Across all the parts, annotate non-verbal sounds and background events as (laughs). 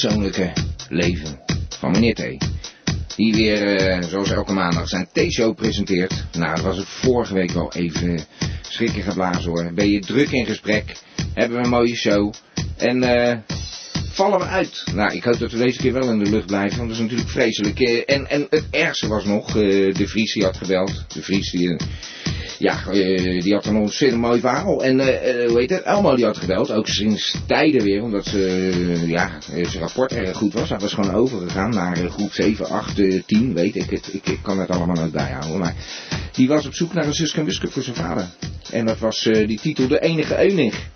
persoonlijke leven van meneer T. Die weer, eh, zoals elke maandag, zijn T-show presenteert. Nou, dat was het vorige week wel even schrikken geblazen hoor. Ben je druk in gesprek, hebben we een mooie show. En eh, vallen we uit. Nou, ik hoop dat we deze keer wel in de lucht blijven, want dat is natuurlijk vreselijk. Eh, en, en het ergste was nog, de Vries die had gebeld. De Vries die... ja, eh, die had een ontzettend mooi verhaal. En eh, hoe heet het? Elmo die had gebeld, ook sinds tijden weer, omdat ze, ja, zijn rapport erg goed was. Hij was gewoon overgegaan naar groep 7, 8, eh, 10, weet ik het. Ik, ik kan het allemaal nooit bijhouden. Maar die was op zoek naar een Suske en voor zijn vader. En dat was die titel De Enige Eunig.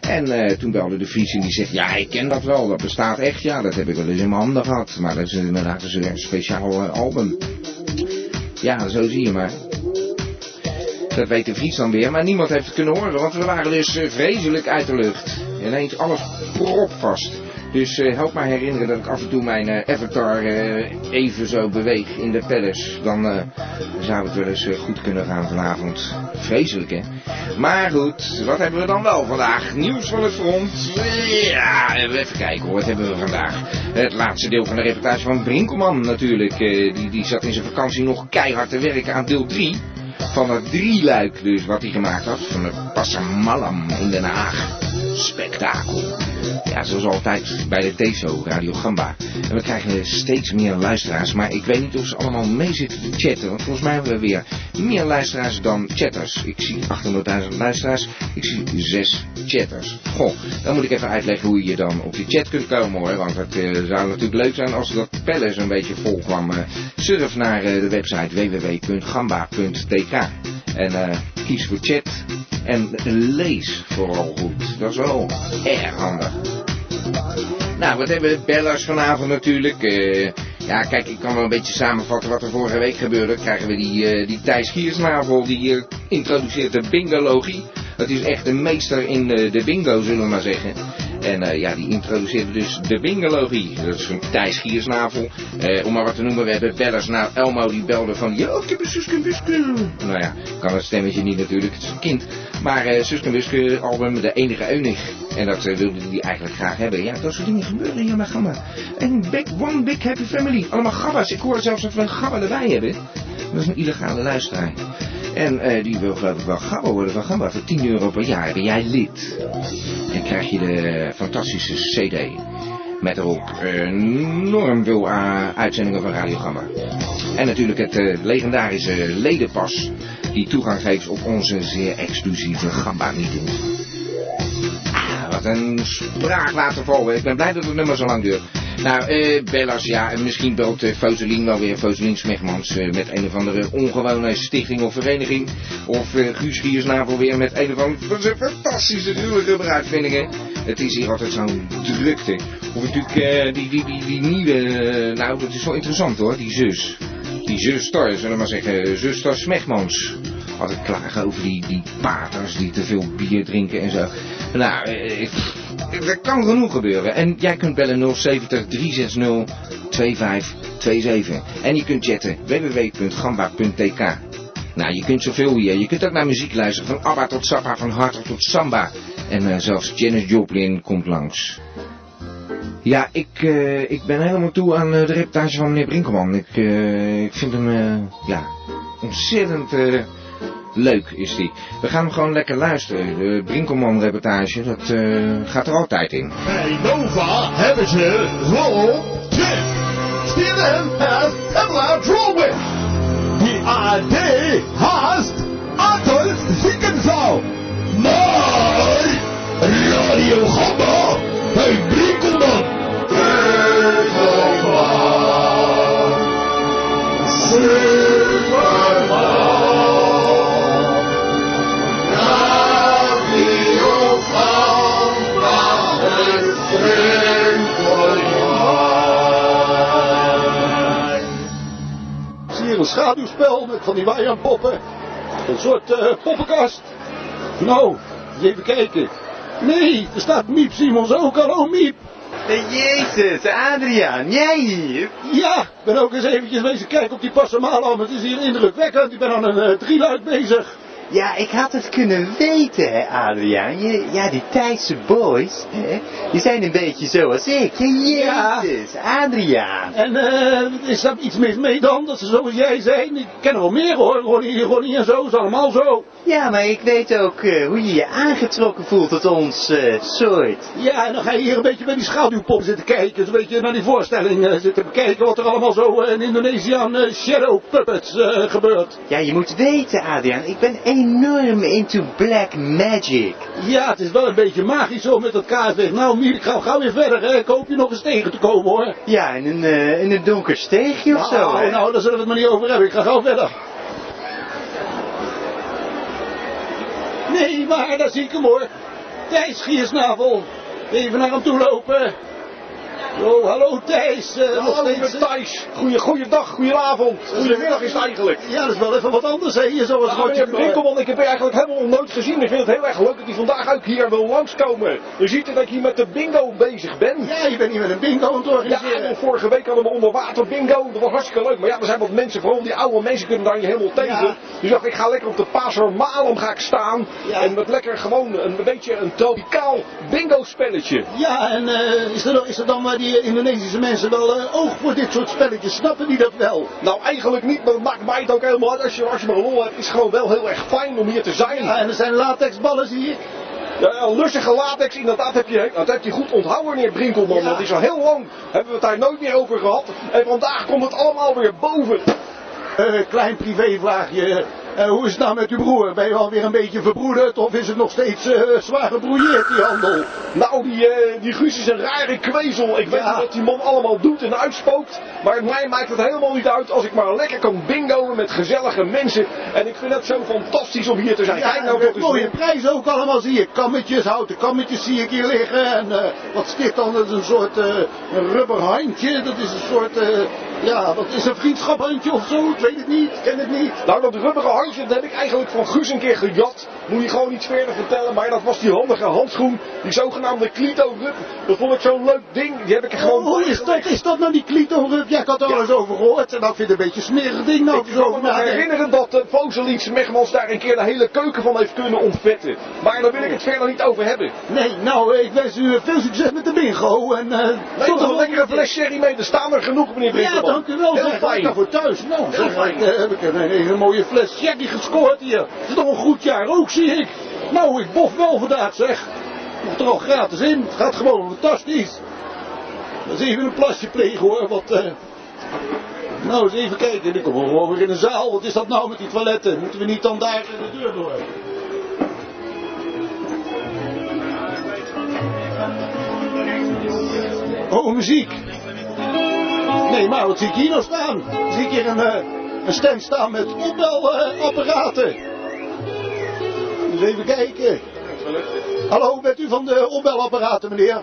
En toen belde de Vries en die zegt, ja, ik ken dat wel, dat bestaat echt. Ja, dat heb ik wel eens in mijn handen gehad. Maar dat is inderdaad een speciaal album. Ja, zo zie je maar. Dat weet de Vries dan weer, maar niemand heeft het kunnen horen, want we waren dus eh, vreselijk uit de lucht. Ineens alles propvast. Dus eh, help mij herinneren dat ik af en toe mijn eh, avatar even zo beweeg in de palace. Dan zou het wel eens goed kunnen gaan vanavond. Vreselijk hè. Maar goed, wat hebben we dan wel vandaag? Nieuws van het front. Ja, even kijken hoor, wat hebben we vandaag? Het laatste deel van de reportage van Brinkelman natuurlijk. Die, die zat in zijn vakantie nog keihard te werken aan deel 3 van het drieluik dus wat hij gemaakt had van de Passamallam in Den Haag. Spektakel. Ja, zoals altijd bij de TESO, Radio Gamba. En we krijgen steeds meer luisteraars, maar ik weet niet of ze allemaal mee zitten te chatten. Want volgens mij hebben we weer meer luisteraars dan chatters. Ik zie 800.000 luisteraars, ik zie 6 chatters. Goh, dan moet ik even uitleggen hoe je dan op die chat kunt komen hoor. Want het eh, zou natuurlijk leuk zijn als dat palace een beetje vol kwam. Eh, surf naar eh, de website www.gamba.tk en eh, kies voor chat en lees vooral goed. Dat is wel erg handig. Nou, wat hebben we bellers vanavond natuurlijk. eh, ja, kijk, ik kan wel een beetje samenvatten wat er vorige week gebeurde. Krijgen we die, eh, die Thijs Giersnavel, die introduceert de bingologie. Dat is echt een meester in de bingo, zullen we maar zeggen. En eh, ja, die introduceerde dus de bingologie. Dat is een Thijs Giersnavel. Eh, om maar wat te noemen, we hebben bellers. Nou, Elmo die belde van, yo, ik heb een. Nou ja, kan het stemmetje niet natuurlijk, het is een kind. Maar eh Suske album, de enige eunig. En dat eh, wilde hij eigenlijk graag hebben. Ja, dat soort dingen gebeuren hier bij Gamma. En big, one big happy family. Allemaal gabba's. Ik hoor zelfs dat we een gabba erbij hebben. Dat is een illegale luisteraar. En eh, die wil geloof wel gabba worden van Gamba. Voor 10 euro per jaar ben jij lid. En krijg je de fantastische cd. Met erop enorm veel eh, uitzendingen van Radio Gamma. En natuurlijk het eh, legendarische ledenpas. Die toegang geeft op onze zeer exclusieve Ah, wat een spraakwaterval. Ik ben blij dat het nummer zo lang duurt. Nou, eh, Bellas, ja, en misschien belt eh, wel weer, Foselien Smegmans, eh, met een of andere ongewone stichting of vereniging. Of eh, Guus Giersnavel weer met een of andere fantastische ruwe uitvindingen. Het is hier altijd zo'n drukte. Of natuurlijk eh, die, die, die, die nieuwe, eh, nou, dat is wel interessant hoor, die zus. Die zuster, zullen we maar zeggen, zuster Smegmans. Altijd klagen over die, die paters die te veel bier drinken en zo. Nou, eh, ik- er kan genoeg gebeuren. En jij kunt bellen 070 360 2527. En je kunt chatten www.gamba.tk. Nou, je kunt zoveel hier. Je kunt ook naar muziek luisteren. Van ABBA tot Sappa, van Hartog tot Samba. En eh, zelfs Janis Joplin komt langs. Ja, ik, eh, ik ben helemaal toe aan eh, de reportage van meneer Brinkelman. Ik, eh, ik vind hem, eh, ja, ontzettend eh, leuk is die. We gaan hem gewoon lekker luisteren. De Brinkelman reportage, dat eh, gaat er altijd in. Bij Nova hebben ze Roll 10. CNN has Pamela Drolwich. Die AD haast Adolf Ziekensau. Maar Radio Gamma bij Brinkelman. Superman. Schaduwspel met van die waaiernpoppen. Een soort eh, poppenkast. Nou, even kijken. Nee, er staat Miep Simons ook. Hallo Miep. Jezus, Adriaan, jij hier? Ja, ik ben ook eens eventjes wezen kijken op die Passamalo. Het is hier indrukwekkend. Ik ben aan een uh, drieluik bezig. Ja, ik had het kunnen weten, hè, Adriaan. Je, ja, die Thaise boys, hè, die zijn een beetje zoals ik. Ja, Jezus, Adriaan. En uh, is daar iets mis mee dan, dat ze zoals jij zijn? Ik ken er wel meer hoor, Ronnie, Ronnie en zo, is allemaal zo. Ja, maar ik weet ook uh, hoe je je aangetrokken voelt tot ons uh, soort. Ja, en dan ga je hier een beetje bij die schaduwpop zitten kijken. Een beetje naar die voorstelling zitten bekijken wat er allemaal zo in Indonesië aan shadow puppets gebeurt. Ja, je moet weten, Adriaan, ik ben enorm into black magic. Ja, het is wel een beetje magisch zo met dat kaartweg. Nou, Mier, ik ga gauw weer verder. Hè. Ik hoop je nog eens tegen te komen, hoor. Ja, in een, uh, in een donker steegje of nou, zo, hè? Nou, daar zullen we het maar niet over hebben. Ik ga gauw verder. Nee, maar daar zie ik hem, hoor. Thijs Giersnavel. Even naar hem toe lopen. Oh, hallo Thijs. Uh, ja, hallo steeds, Thijs. Goeie, goeiedag, goedenavond. Goedemiddag is het eigenlijk. Ja, dat is wel even wat anders, hè. Hier zoals meneer Brinkelman, ik heb je eigenlijk helemaal nooit gezien. Ik vind het heel erg leuk dat hij vandaag ook hier wil langskomen. Je ziet dat ik hier met de bingo bezig ben. Ja, je bent hier met een bingo aan het organiseren. Ja, vorige week hadden we onder water bingo. Dat was hartstikke leuk. Maar ja, er zijn wat mensen, vooral die oude mensen, kunnen daar niet helemaal tegen. Ja. Dus dacht ik, ga lekker op de Paser Malum ga ik staan. Ja. En met lekker gewoon een beetje een tropicaal bingo spelletje. Ja, en uh, is, er, is er dan maar die Indonesische mensen wel uh, oog voor dit soort spelletjes? Snappen die dat wel? Nou, eigenlijk niet, maar dat maakt mij het ook helemaal uit. Als je, als je maar lol hebt, is gewoon wel heel erg fijn om hier te zijn. Ja, en er zijn latexballen, zie ik. Ja, lussige latex, inderdaad, heb je, dat heb je goed onthouden, meneer Brinkelman. Ja. Dat is al heel lang, hebben we het daar nooit meer over gehad. En vandaag komt het allemaal weer boven. Uh, klein privévraagje. Uh, hoe is het nou met uw broer? Ben je alweer een beetje verbroederd of is het nog steeds uh, zwaar gebrouilleerd, die handel? Nou, die, uh, die Guus is een rare kwezel. Ik weet niet wat die man allemaal doet en uitspookt. Maar mij maakt het helemaal niet uit als ik maar lekker kan bingoen met gezellige mensen. En ik vind het zo fantastisch om hier te zijn. Ja, Kijk nou eens mooie prijzen ook allemaal zie ik. Kammetjes, houten kammetjes zie ik hier liggen. En wat is dit dan? Dat is een soort een rubberhandje. Dat is een soort, ja, wat is een vriendschaphandje of zo? Ik weet het niet, ik ken het niet. Nou, dat rubberen handje, dat heb ik eigenlijk van Guus een keer gejat. Moet je gewoon iets verder vertellen, maar dat was die handige handschoen. Die zogenaamde Clito-rub. Dat vond ik zo'n leuk ding. Die heb ik er gewoon Oh, is dat, is dat nou die Clito-rub? Ja, ik had er al eens over gehoord. En dat vind ik een beetje een smerig ding nou. Ik kan me herinneren dat uh, Fozeliets Megmans daar een keer de hele keuken van heeft kunnen ontvetten. Maar daar wil ik het verder niet over hebben. Nee, nou, ik wens u veel succes met de bingo. En, uh, Neem toch een lekkere fles sherry mee. Er staan er genoeg, meneer Brinkelman. Ja, dank u wel. Heel fijn. Nou, voor thuis. Nou, zeg, fijn. Heb ik een mooie fles sherry gescoord hier. Het is toch een goed jaar ook, zie ik. Nou, ik bof wel vandaag, zeg. Nog er al gratis in. Het gaat gewoon fantastisch. Dat is even een plasje plegen, hoor. Wat, uh... Nou, eens even kijken. Ik kom gewoon weer in de zaal. Wat is dat nou met die toiletten? Moeten we niet dan daar de deur door? Oh, muziek. Nee, maar wat zie ik hier nou staan? Zie ik hier een, uh, een stand staan met opbelapparaten. Even kijken. Hallo, bent u van de opbelapparaten, meneer?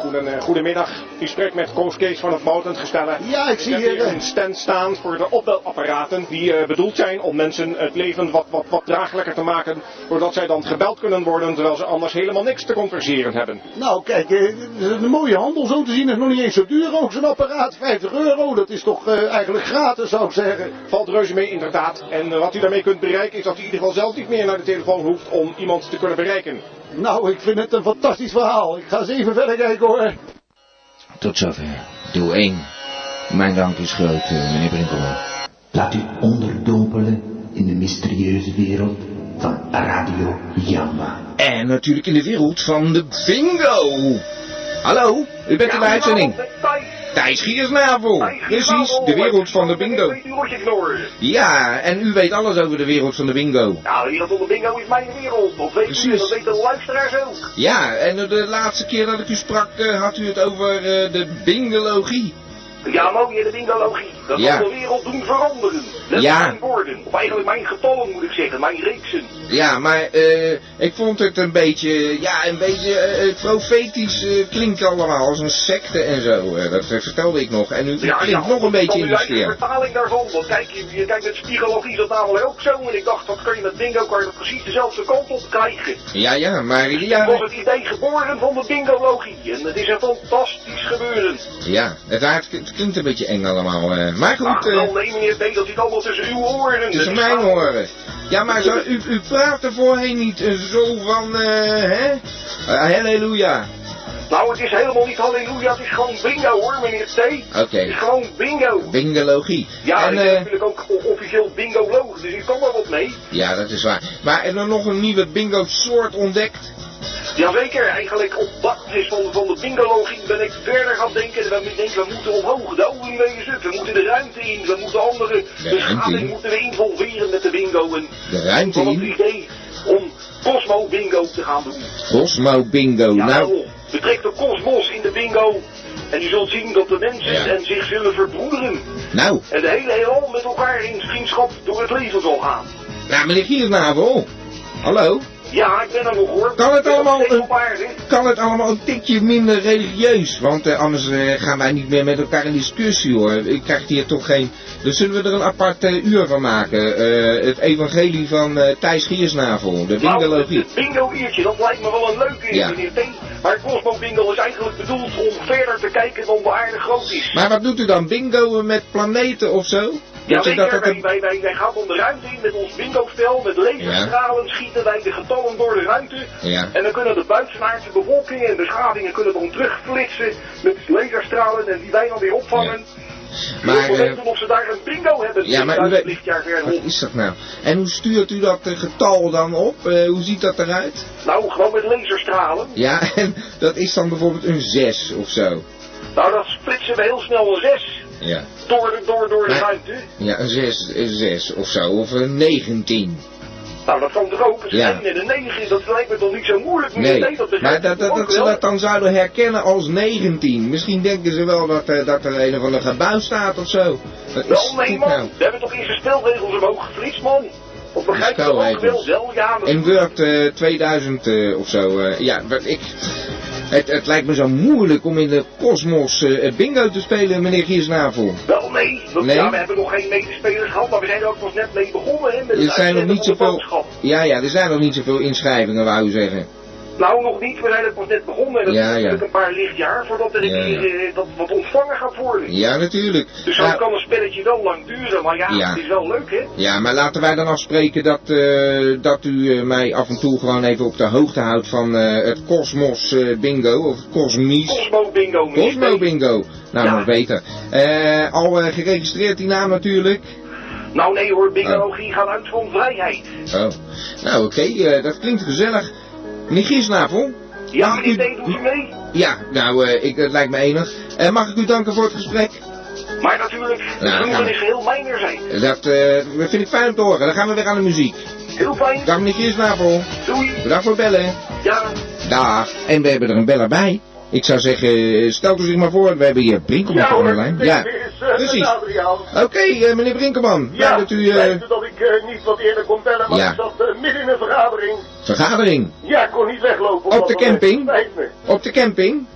Goeden, goedemiddag. U spreekt met Koos Kees van het Moutengestellen. Ja, ik zie hier... hier een stand staan voor de opbelapparaten die uh, bedoeld zijn om mensen het leven wat, wat, wat draaglijker te maken, doordat zij dan gebeld kunnen worden terwijl ze anders helemaal niks te converseren hebben. Nou, kijk, uh, een mooie handel zo te zien. Is nog niet eens zo duur ook, zo'n apparaat. 50 euro, dat is toch uh, eigenlijk gratis, zou ik zeggen. Valt reuze mee, inderdaad. En wat u daarmee kunt bereiken is dat u in ieder geval zelf niet meer naar de telefoon hoeft om iemand te kunnen bereiken. Nou, ik vind het een fantastisch verhaal. Ik ga eens even verder kijken hoor. Tot zover. Doe 1. Mijn dank is groot, uh, meneer Brinkelman. Laat u onderdompelen in de mysterieuze wereld van Radio Jamba. En natuurlijk in de wereld van de bingo. Hallo, u bent in de uitzending. Thijs Giersnavel. Precies, de wereld van de bingo. Ja, en u weet alles over de wereld van de bingo. Ja, de wereld van de bingo is mijn wereld. Dat weet u, dat weten de luisteraars ook. Ja, en de laatste keer dat ik u sprak had u het over uh, de bingologie. Ja, mooi, de bingologie. Dat ja. zal de wereld doen veranderen. Dat ja. mijn woorden. Of eigenlijk mijn getallen moet ik zeggen, mijn reeksen. Ja, maar eh, ik vond het een beetje, ja, een beetje eh, profetisch eh, klinkt allemaal als een secte en zo. Dat vertelde ik nog. En nu het klinkt nog een beetje in de de sfeer. vertaling daarvan. Want kijk, je, je kijkt met spiegologie is dat namelijk ook zo. En ik dacht, dat kun je met bingo kan je precies dezelfde kant op krijgen. Ja, ja, maar was ja, het idee geboren van de bingologie. En het is een fantastisch gebeuren. ja het, het, het klinkt een beetje eng allemaal. Eh. maar goed, eh, wel, nee meneer T, dat zit allemaal tussen uw oren. tussen mijn oren. Ja, maar zo, u, u praat er voorheen niet eh, zo van, eh, hè? Eh, halleluja. Nou, het is helemaal niet halleluja, het is gewoon bingo hoor, meneer T. Oké. Het is gewoon bingo. Bingologie. Ja, en, ik ben eh, natuurlijk ook officieel bingoloog, dus ik kan er wat mee. ja, dat is waar. Maar er is nog een nieuwe bingo soort ontdekt. Jazeker, eigenlijk op basis van, van de bingologie ben ik verder gaan denken. En ik denk, we moeten omhoog, de wezen, we moeten de ruimte in, we moeten andere beschaving moeten we involveren met de bingo. En De ruimte het idee om Cosmo bingo te gaan doen. Cosmo bingo. Ja, nou, nou, betrek de kosmos in de bingo. En je zult zien dat de mensen Ja. en zich zullen verbroederen. nou, En de hele heelal met elkaar in vriendschap door het leven zal gaan. nou meneer Giersnavel. Hallo. Ja, ik ben er nog hoor. Kan het allemaal een-. Kan het allemaal een tikje minder religieus? Want eh, anders eh, gaan wij niet meer met elkaar in discussie hoor. Ik krijg hier toch geen... Dus zullen we er een apart eh, uur van maken. Het evangelie van Thijs Giersnavel. De Nou, bingologie. het bingo-uurtje, dat lijkt me wel een leuke, Ja. meneer T. Maar Cosmo Bingo is eigenlijk bedoeld om verder te kijken dan de aarde groot is. Maar wat doet u dan? Bingo met planeten of zo? Ja, zeker. dat- dat- wij, wij, wij, wij gaan om de ruimte in met ons bingo-spel. Met laserstralen schieten wij de getallen door de ruimte. Ja. En dan kunnen de buitenaardse bevolkingen en beschavingen kunnen erom terugflitsen met laserstralen en die wij dan weer opvangen. Maar, weten of ze daar een bingo hebben, Ja, maar u 2000 weet- Wat is dat nou? En hoe stuurt u dat eh, getal dan op? Eh, hoe ziet dat eruit? Nou, gewoon met laserstralen. Ja, (laughs) en dat is dan bijvoorbeeld een 6 of zo. Nou, dat splitsen we heel snel een 6 Ja. door, de- door, door de ruimte. Ja, een 6, een 6 of zo. Of een 19. Nou, dat kan toch ook? Een Ja. 1 en een 9, dat lijkt me toch niet zo moeilijk? Nee, dat begrijp maar dat, dat, dat ze dat dan zouden herkennen als 19. Misschien denken ze wel dat, eh, dat er een of ander gebouw staat of zo. Is Wel, nee dit man, nou? we hebben toch in zijn spelregels omhoog geflitst, man? Of begrijp je dat ook wel? Wel, ja, dat- In Word eh, 2000 eh, of zo. eh, ja, ik, het, het lijkt me zo moeilijk om in de kosmos eh, bingo te spelen, meneer Giersnavel. wel nee. Dat- Nee? Ja, we hebben nog geen medespelers gehad, maar we zijn er ook pas net mee begonnen, hè, met Er zijn nog niet zoveel... Ja, ja, er zijn nog niet zoveel inschrijvingen, wou u zeggen. Nou, nog niet, we zijn er pas net begonnen. En dat Ja, is ja. natuurlijk een paar lichtjaar voordat er Ja, keer eh, dat wat ontvangen gaat worden. Ja, natuurlijk. Dus zo kan een spelletje wel lang duren, maar ja, het is wel leuk, hè? Ja, maar laten wij dan afspreken dat, eh, dat u eh, mij af en toe gewoon even op de hoogte houdt van het Cosmos Bingo, of het Cosmies Cosmo Bingo, Cosmo. Bingo. Nou, nog beter. Al geregistreerd die naam natuurlijk. Nou nee hoor, bingologie gaat uit van vrijheid. Oh, nou oké, dat klinkt gezellig. Meneer Giesnavel? Ja, meneer u- T, doet u mee? Ja, nou, eh, ik, het lijkt me enig. Eh, mag ik u danken voor het gesprek? Maar natuurlijk, de Nou, we. is geheel mijner zijn. Dat eh, vind ik fijn om te horen. Dan gaan we weer aan de muziek. Heel fijn, Dag meneer Giesnavel. doei. Bedankt voor het bellen. Ja. Dag. En we hebben er een beller bij. Ik zou zeggen, stelt u zich maar voor. We hebben hier Brinkelman Ja aan de lijn. Ja, uh, precies. Oké, eh, meneer Brinkelman. Ja, dat u... eh, me dat ik eh, niet wat eerder kon bellen, maar Ja. ik zat eh, midden in een vergadering. vergadering. Ja, ik kon niet weglopen. Op de eh, camping? Op de camping.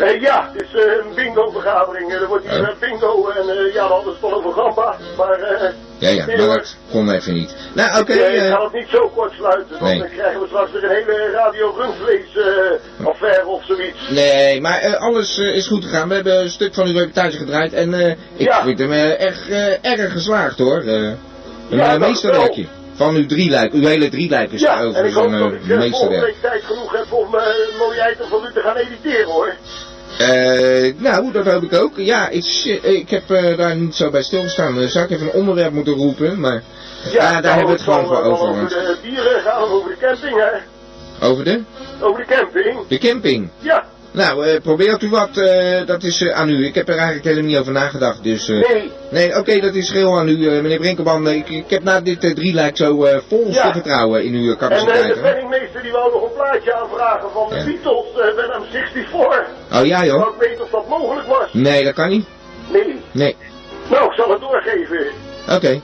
Eh, ja, het is eh, een bingo-vergadering. Er wordt hier Oh. eh, bingo en eh, ja, we hadden het over gamba. Maar eh, Ja, ja, Nee, maar dat kon even niet. Nou, oké. ik, eh, ik eh, ga het niet zo kort sluiten. Want Nee. dan krijgen we straks weer een hele radio rundvlees eh, affaire of zoiets. Nee, maar eh, alles eh, is goed gegaan. We hebben een stuk van uw reportage gedraaid en eh, ik Ja. vind hem eh, erg, eh, erg geslaagd hoor. Eh, een Ja, eh, dat meesterwerkje. Van uw drieluik, uw hele drieluik is Ja, en over ik hoop zo'n dat eh, ik eh, volgende meesterwerk. week tijd genoeg heb om eh, een mooie item van u te gaan editeren hoor. Eh, nou, dat hoop ik ook. Ja, ik, ik heb eh, daar niet zo bij stilgestaan. Uh, zou ik even een onderwerp moeten roepen, maar ja, daar nou, hebben we het gewoon voor eh, over. Over de dieren gaan we over de camping hè. Over de? Over de camping. De camping. Ja, Nou, eh, probeert u wat, eh, dat is eh, aan u. Ik heb er eigenlijk helemaal niet over nagedacht, dus... nee. Nee, oké, dat is geheel aan u, meneer Brinkelman. Ik, ik heb na dit uh, drieluik zo volste Ja. vertrouwen in uw eh, En capaciteit. de penningmeester die wou nog een plaatje aanvragen van de Ja. Beatles, Venom 64. oh ja, joh. ik weten of dat mogelijk was. Nee, dat kan niet. Nee. Nee. Nou, ik zal het doorgeven. Oké.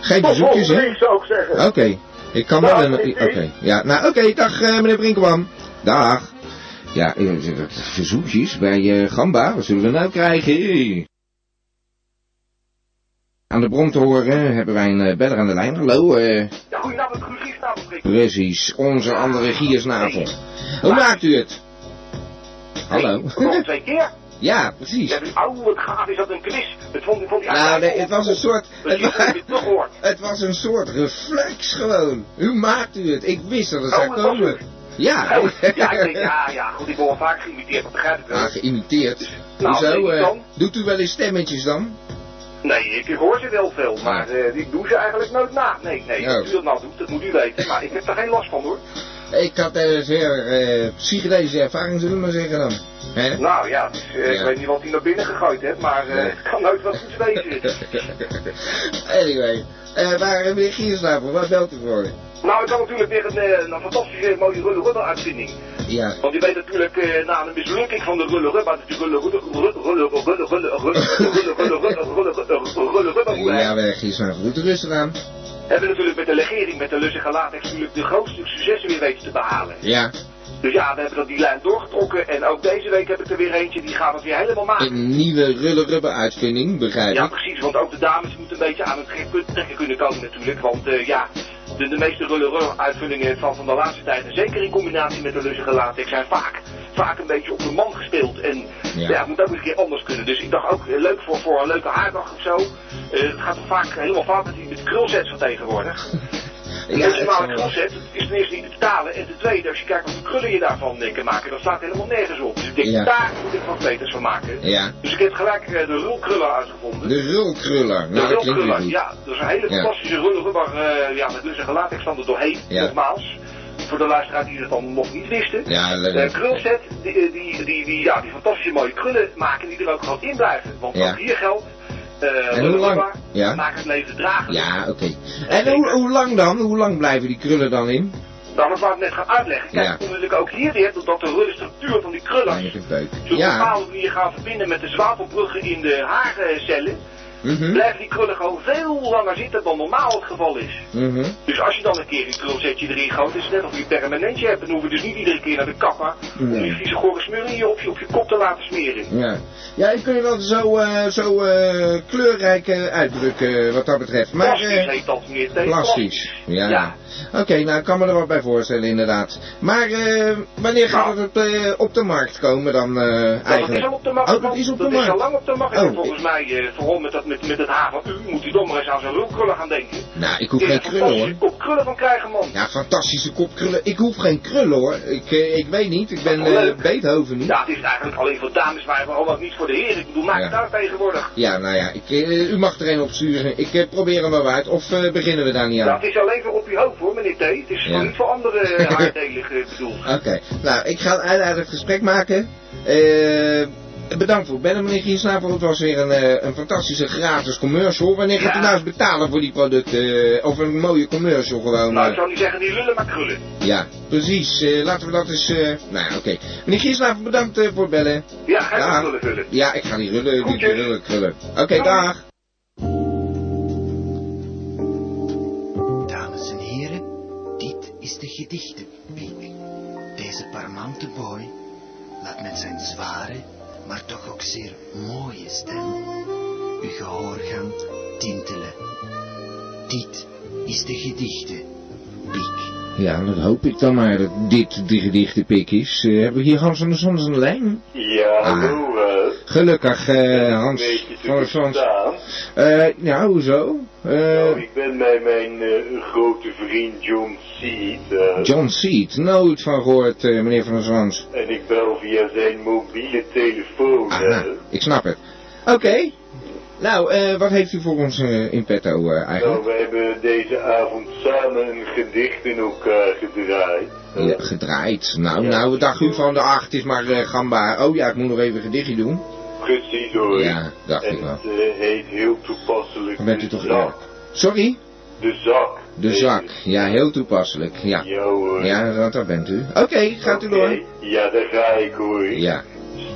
Geen bezoekjes, hè? week zou ik zeggen. Oké. Ik kan wel een... Oké, ja. Nou, oké, dag meneer Brinkelman. Dag. Ja, eh, verzoekjes bij eh, Gamba, wat zullen we nou krijgen? Aan de bron te horen hebben wij een eh, beller aan de lijn. Hallo, Ja, goedenavond, spreekt. precies, onze andere Giersnavel. Hoe maakt u het? Hallo. Twee keer? (laughs) Ja, precies. Ja, dus, oh, wat gaaf is dat een quiz. Het vond, vond die Nou, nee, het was een soort... Het, je (laughs) wa- het was een soort reflex gewoon. Hoe maakt u het? Ik wist dat het Oh, zou was komen. Ja. Ja, ik denk, ja, ja, goed, ik word wel vaak geïmiteerd, dat begrijp ik wel. Ja, geïmiteerd. Nou, Hoezo? eh, doet u wel eens stemmetjes dan? Nee, ik hoor ze wel veel, maar eh, ik doe ze eigenlijk nooit na. Nee, nee, als u dat nou doet, dat moet u weten. Maar ik heb er geen last van hoor. Ik had een zeer eh psychedelische ervaring, zullen we maar zeggen dan. Nou ja, dus, eh, Ja. ik weet niet wat hij naar binnen gegooid heeft, maar eh, het kan nooit wat goeds wezen. (laughs) anyway, eh waar uh, meneer Giersnavel, waar belt u voor? Nou, ik kan natuurlijk weer een, een fantastische mooie rulle rubber uitvinding. Ja. Want je weet natuurlijk, na een mislukking van de rulle rubber, dat je rulle rubber, Ja, we leggen hier zo'n rustig aan. Hebben natuurlijk met de legering, met de lussige latex, natuurlijk de grootste successen weer weten te behalen. Ja. Dus ja, we hebben dat die lijn doorgetrokken en ook deze week heb ik er weer eentje, die gaat het weer helemaal maken. Een nieuwe rulle-rubber uitvinding, begrijp ik? Ja, precies, want ook de dames moeten een beetje aan het trekken kunnen komen natuurlijk, want uh, ja, de, de meeste rulle uitvullingen van, van de laatste tijd, en zeker in combinatie met de lussige latex, zijn vaak, vaak een beetje op de man gespeeld. En Ja. ja. het moet ook eens een keer anders kunnen. Dus ik dacht ook, eh, leuk voor, voor een leuke haardag of zo. Eh, het gaat toch vaak helemaal fout met die met krulsets van tegenwoordig. Een Ja, maximale het- krulset is ten eerste niet te betalen. En ten tweede, als je kijkt hoeveel krullen je daarvan eh, kan maken, dan staat helemaal nergens op. Dus ik denk, Ja. daar moet ik wat beters van maken. Ja, Dus ik heb gelijk eh, de rulkruller uitgevonden. de rulkruller. De Nou, dat weer rulkruller, ja. Dat is een hele fantastische rullenrubber, eh ja, met lussige latex dan er doorheen, nogmaals. Voor de luisteraars die het dan nog niet wisten. Ja, De krulset, die, die, die, die, ja, die fantastische mooie krullen maken die er ook gewoon in blijven. Want Ja. ook hier geldt, eh En hoe lang? Ja. het leven draaglijk. Ja, oké. En hoe, hoe lang dan? Hoe lang blijven die krullen dan in? Nou, dat wou ik net gaan uitleggen. Kijk, Ja. natuurlijk ook hier weer, doordat de rullenstructuur van die krullen beuk. op een Ja. bepaalde manier gaan verbinden met de zwavelbruggen in de haarcellen, Mhm. blijven die krullen gewoon veel langer zitten dan normaal het geval is. Mhm. Dus als je dan een keer een krulsetje erin gooit, is het net of je permanentje hebt. Dan hoef je dus niet iedere keer naar de kapper om die vieze gore smurrie op je, op je kop te laten smeren. Ja. Ja, ik kun je dat zo, eh, zo eh, kleurrijk eh, uitdrukken wat dat betreft. Maar, Plastisch heet dat meer tegen. plastisch. Ja. Ja. Oké, nou ik kan me er wat bij voorstellen inderdaad. Maar eh, wanneer gaat het op, eh, op de markt komen dan eh, Nou, dat eigenlijk? is al op de markt. Oh, dat is op de dat markt. is al lang op de markt. Oh, En volgens mij, vooral met, dat, met, met het haar van u, moet u dan maar eens aan zo'n rulkrullen gaan denken. Nou, ik hoef geen krullen hoor. fantastische kop krullen van krijgen, man. Ja, fantastische kopkrullen. Ik hoef geen krullen hoor. Ik, ik weet niet, ik ben Leuk. Beethoven niet. Ja, het is eigenlijk alleen voor dames, maar vooral ook niet voor de heren. Ik bedoel, maak Ja. het uit tegenwoordig. Ja, nou ja, ik, u mag er een op sturen. Ik probeer hem wel uit. Of beginnen we daar niet aan? het is alleen voor op je hoofd hoor, meneer T. Het is Ja. voor niet voor andere (laughs) haardelen eh, bedoeld. Oké, nou, ik ga een uiteraard gesprek maken. Eh, bedankt voor het bellen, meneer Giesnavel. Het was weer een, eh, een fantastische gratis commercial. Wanneer gaat u nou eens betalen voor die producten? Of een mooie commercial gewoon? Nou, ik zou niet zeggen die lullen, maar krullen. Ja, precies. Laten we dat eens... nou oké. Meneer Giesnavel, bedankt voor het bellen. Ja, ga je krullen vullen. Ja, ik ga die rullen, die rullen krullen. Oké, dag. Is de gedichtenpiek. Deze parmante boy laat met zijn zware, maar toch ook zeer mooie stem uw gehoorgang tintelen. Dit is de gedichtenpiek. Ja, dat hoop ik dan maar dat dit de gedichtenpik is. Eh, hebben we hier Hans van der Zons aan de lijn? Ja, Ah. hallo, hè. Gelukkig, eh, Hans van der verstaan. Eh, ja, hoezo? Eh, Nou, ik ben bij mijn grote vriend John Seed. John Seed, nooit van gehoord, eh, meneer van der Zons. En ik bel via zijn mobiele telefoon. Hè. (laughs) ik snap het. Oké. Nou, wat heeft u voor ons in petto eh, Nou, eigenlijk? we hebben deze avond samen een gedicht in elkaar gedraaid. Ja, gedraaid. Nou, Ja. nou, wat dacht u van de acht is maar eh, gamba. Oh ja, ik moet nog even een gedichtje doen. Precies hoor. Ja, dacht en ik wel. het eh, heet heel toepasselijk Dan bent u de toch zak. Sorry? De zak. De zak. Ja, heel toepasselijk. Ja. Ja hoor. Ja, dat, dat bent u. Oké, gaat u door. Ja, daar ga ik hoor. Ja,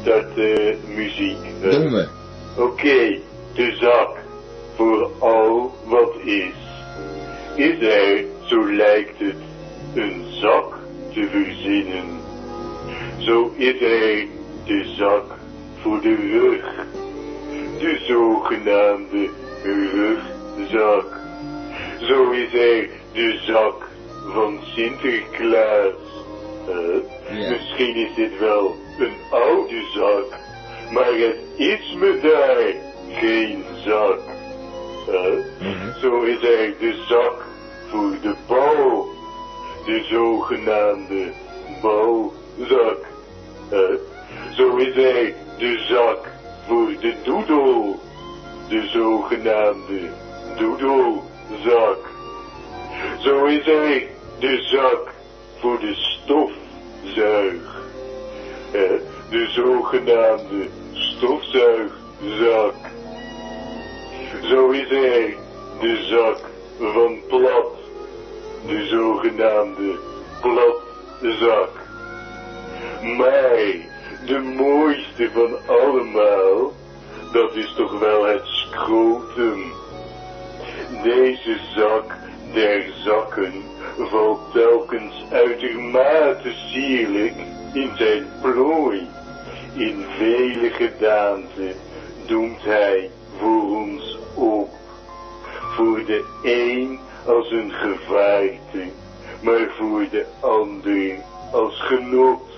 Start eh, muziek. Eh, doen we. Oké, de zak voor al wat is, is uit zo lijkt het, een zak te verzinnen. Zo is hij de zak voor de rug. De zogenaamde rugzak. Zo is hij de zak van Sinterklaas. Ja. Misschien is dit wel een oude zak, maar het is me daar geen zak. Mhm. Zo is hij de zak voor de bouw. De zogenaamde bouwzak. Zo is hij de zak voor de doedel. De zogenaamde doedelzak. Zo is hij de zak voor de stofzuig. Hè, De zogenaamde stofzuigzak. Zo is hij de zak van plat. De zogenaamde platzak. Maar de mooiste van allemaal, dat is toch wel het scrotum. Deze zak der zakken valt telkens uitermate sierlijk in zijn plooi. In vele gedaanten doemt hij voor ons op. Voor de een als een gevaarte, maar voor de ander als genot.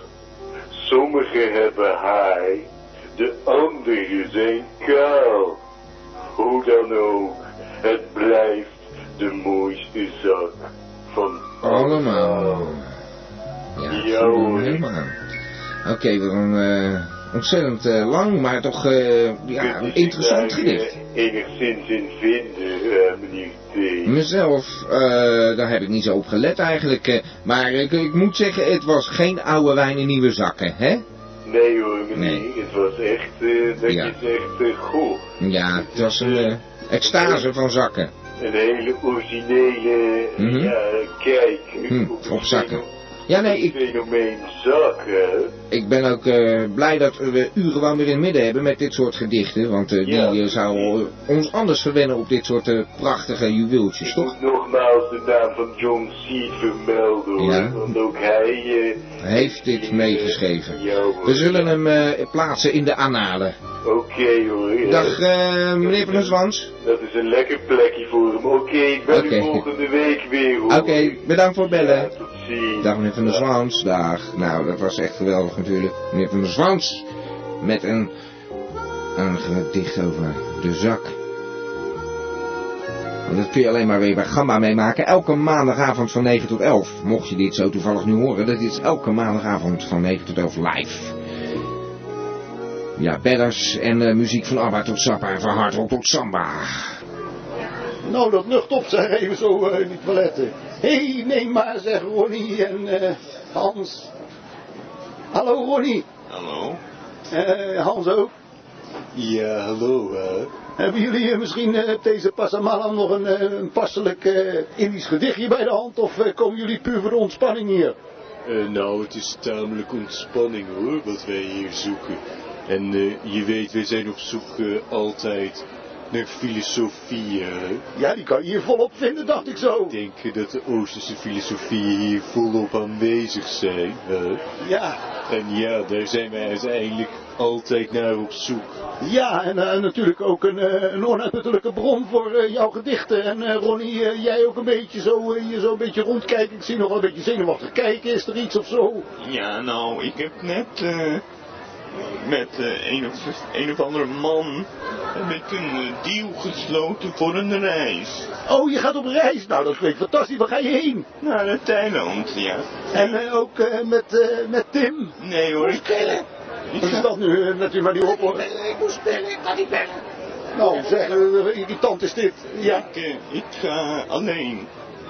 Sommigen hebben haar, de anderen zijn kaal. Hoe dan ook, het blijft de mooiste zak van Allemaal. Ja. Oké, een eh, ontzettend eh, lang, maar toch eh, ja, zich interessant daar, gedicht. eh, enigszins in vinden, eh, meneer T. Mezelf, eh, daar heb ik niet zo op gelet eigenlijk. eh, maar ik, ik moet zeggen, het was geen oude wijn in nieuwe zakken, hè? Nee hoor, meneer, Nee. het was echt, eh, dat Ja. zegt, eh, goh, Ja, het was een eh, extase van zakken. een hele originele, Mhm. ja, kijk. Hm, op zakken. Ja, nee, ik, fenomeen ik ben ook eh, blij dat we u gewoon weer in het midden hebben met dit soort gedichten. Want eh, die eh, zouden ons anders verwennen op dit soort prachtige juweeltjes, Ik toch? moet nogmaals de naam van John Seed vermelden, hoor, Ja. want ook hij... Heeft dit meegeschreven. hoor. We zullen hem plaatsen in de annalen. Oké hoor. ja. Dag meneer Van Zwans. Dat is een lekker plekje voor hem. Oké, ik ben u volgende week weer hoor. Oké, bedankt voor het bellen. Ja, tot ziens. Dag meneer Van der Zwans, dag. Nou, dat was echt geweldig natuurlijk. Meneer Van der Zwans met een, een gedicht over de zak. En dat kun je alleen maar weer bij Gamba meemaken. Elke maandagavond van 9 tot 11. Mocht je dit zo toevallig nu horen, dat is elke maandagavond van 9 tot 11 live. Ja, bedders en muziek van ABBA tot Zappa en van hardrock tot samba. Nou, dat lucht op zeg even zo eh, in die toiletten. Hey, neem maar, zeg Ronnie en eh, Hans. Hallo Ronnie. Hallo? Eh, Hans ook. Ja, hallo. hè. Hebben jullie eh, misschien eh, op deze Passamala nog een, eh, een passelijk eh, Indisch gedichtje bij de hand? Of eh, komen jullie puur voor de ontspanning hier? Eh, nou, het is tamelijk ontspanning hoor, wat wij hier zoeken. En eh, je weet, wij zijn op zoek eh, altijd naar filosofie. hè. Ja, die kan je hier volop vinden, dacht ik zo. Ik denk dat de Oosterse filosofieën hier volop aanwezig zijn. hè. Ja, En ja, daar zijn wij uiteindelijk altijd naar op zoek. ja en eh, natuurlijk ook een, eh, een onuitputtelijke bron voor eh, jouw gedichten. En Ronnie, jij ook een beetje zo, hier zo een beetje rondkijken. Ik zie nog wel een beetje zenuwachtig kijken. Is er iets of zo? Ja, nou, ik heb net met eh, een, of, een of andere man heb ik een eh, deal gesloten voor een reis. Oh, je gaat op reis. Nou, dat klinkt fantastisch. Waar ga je heen? Naar het Thailand, ja. En eh, ook eh, met, eh, met Tim. Nee hoor, ik, ik Wat is ga, dat nu? Let u maar niet op hoor. ik moest bellen, ik kan niet bellen. Nou, zeg, irritant is dit. Ja, Ik, ik ga alleen.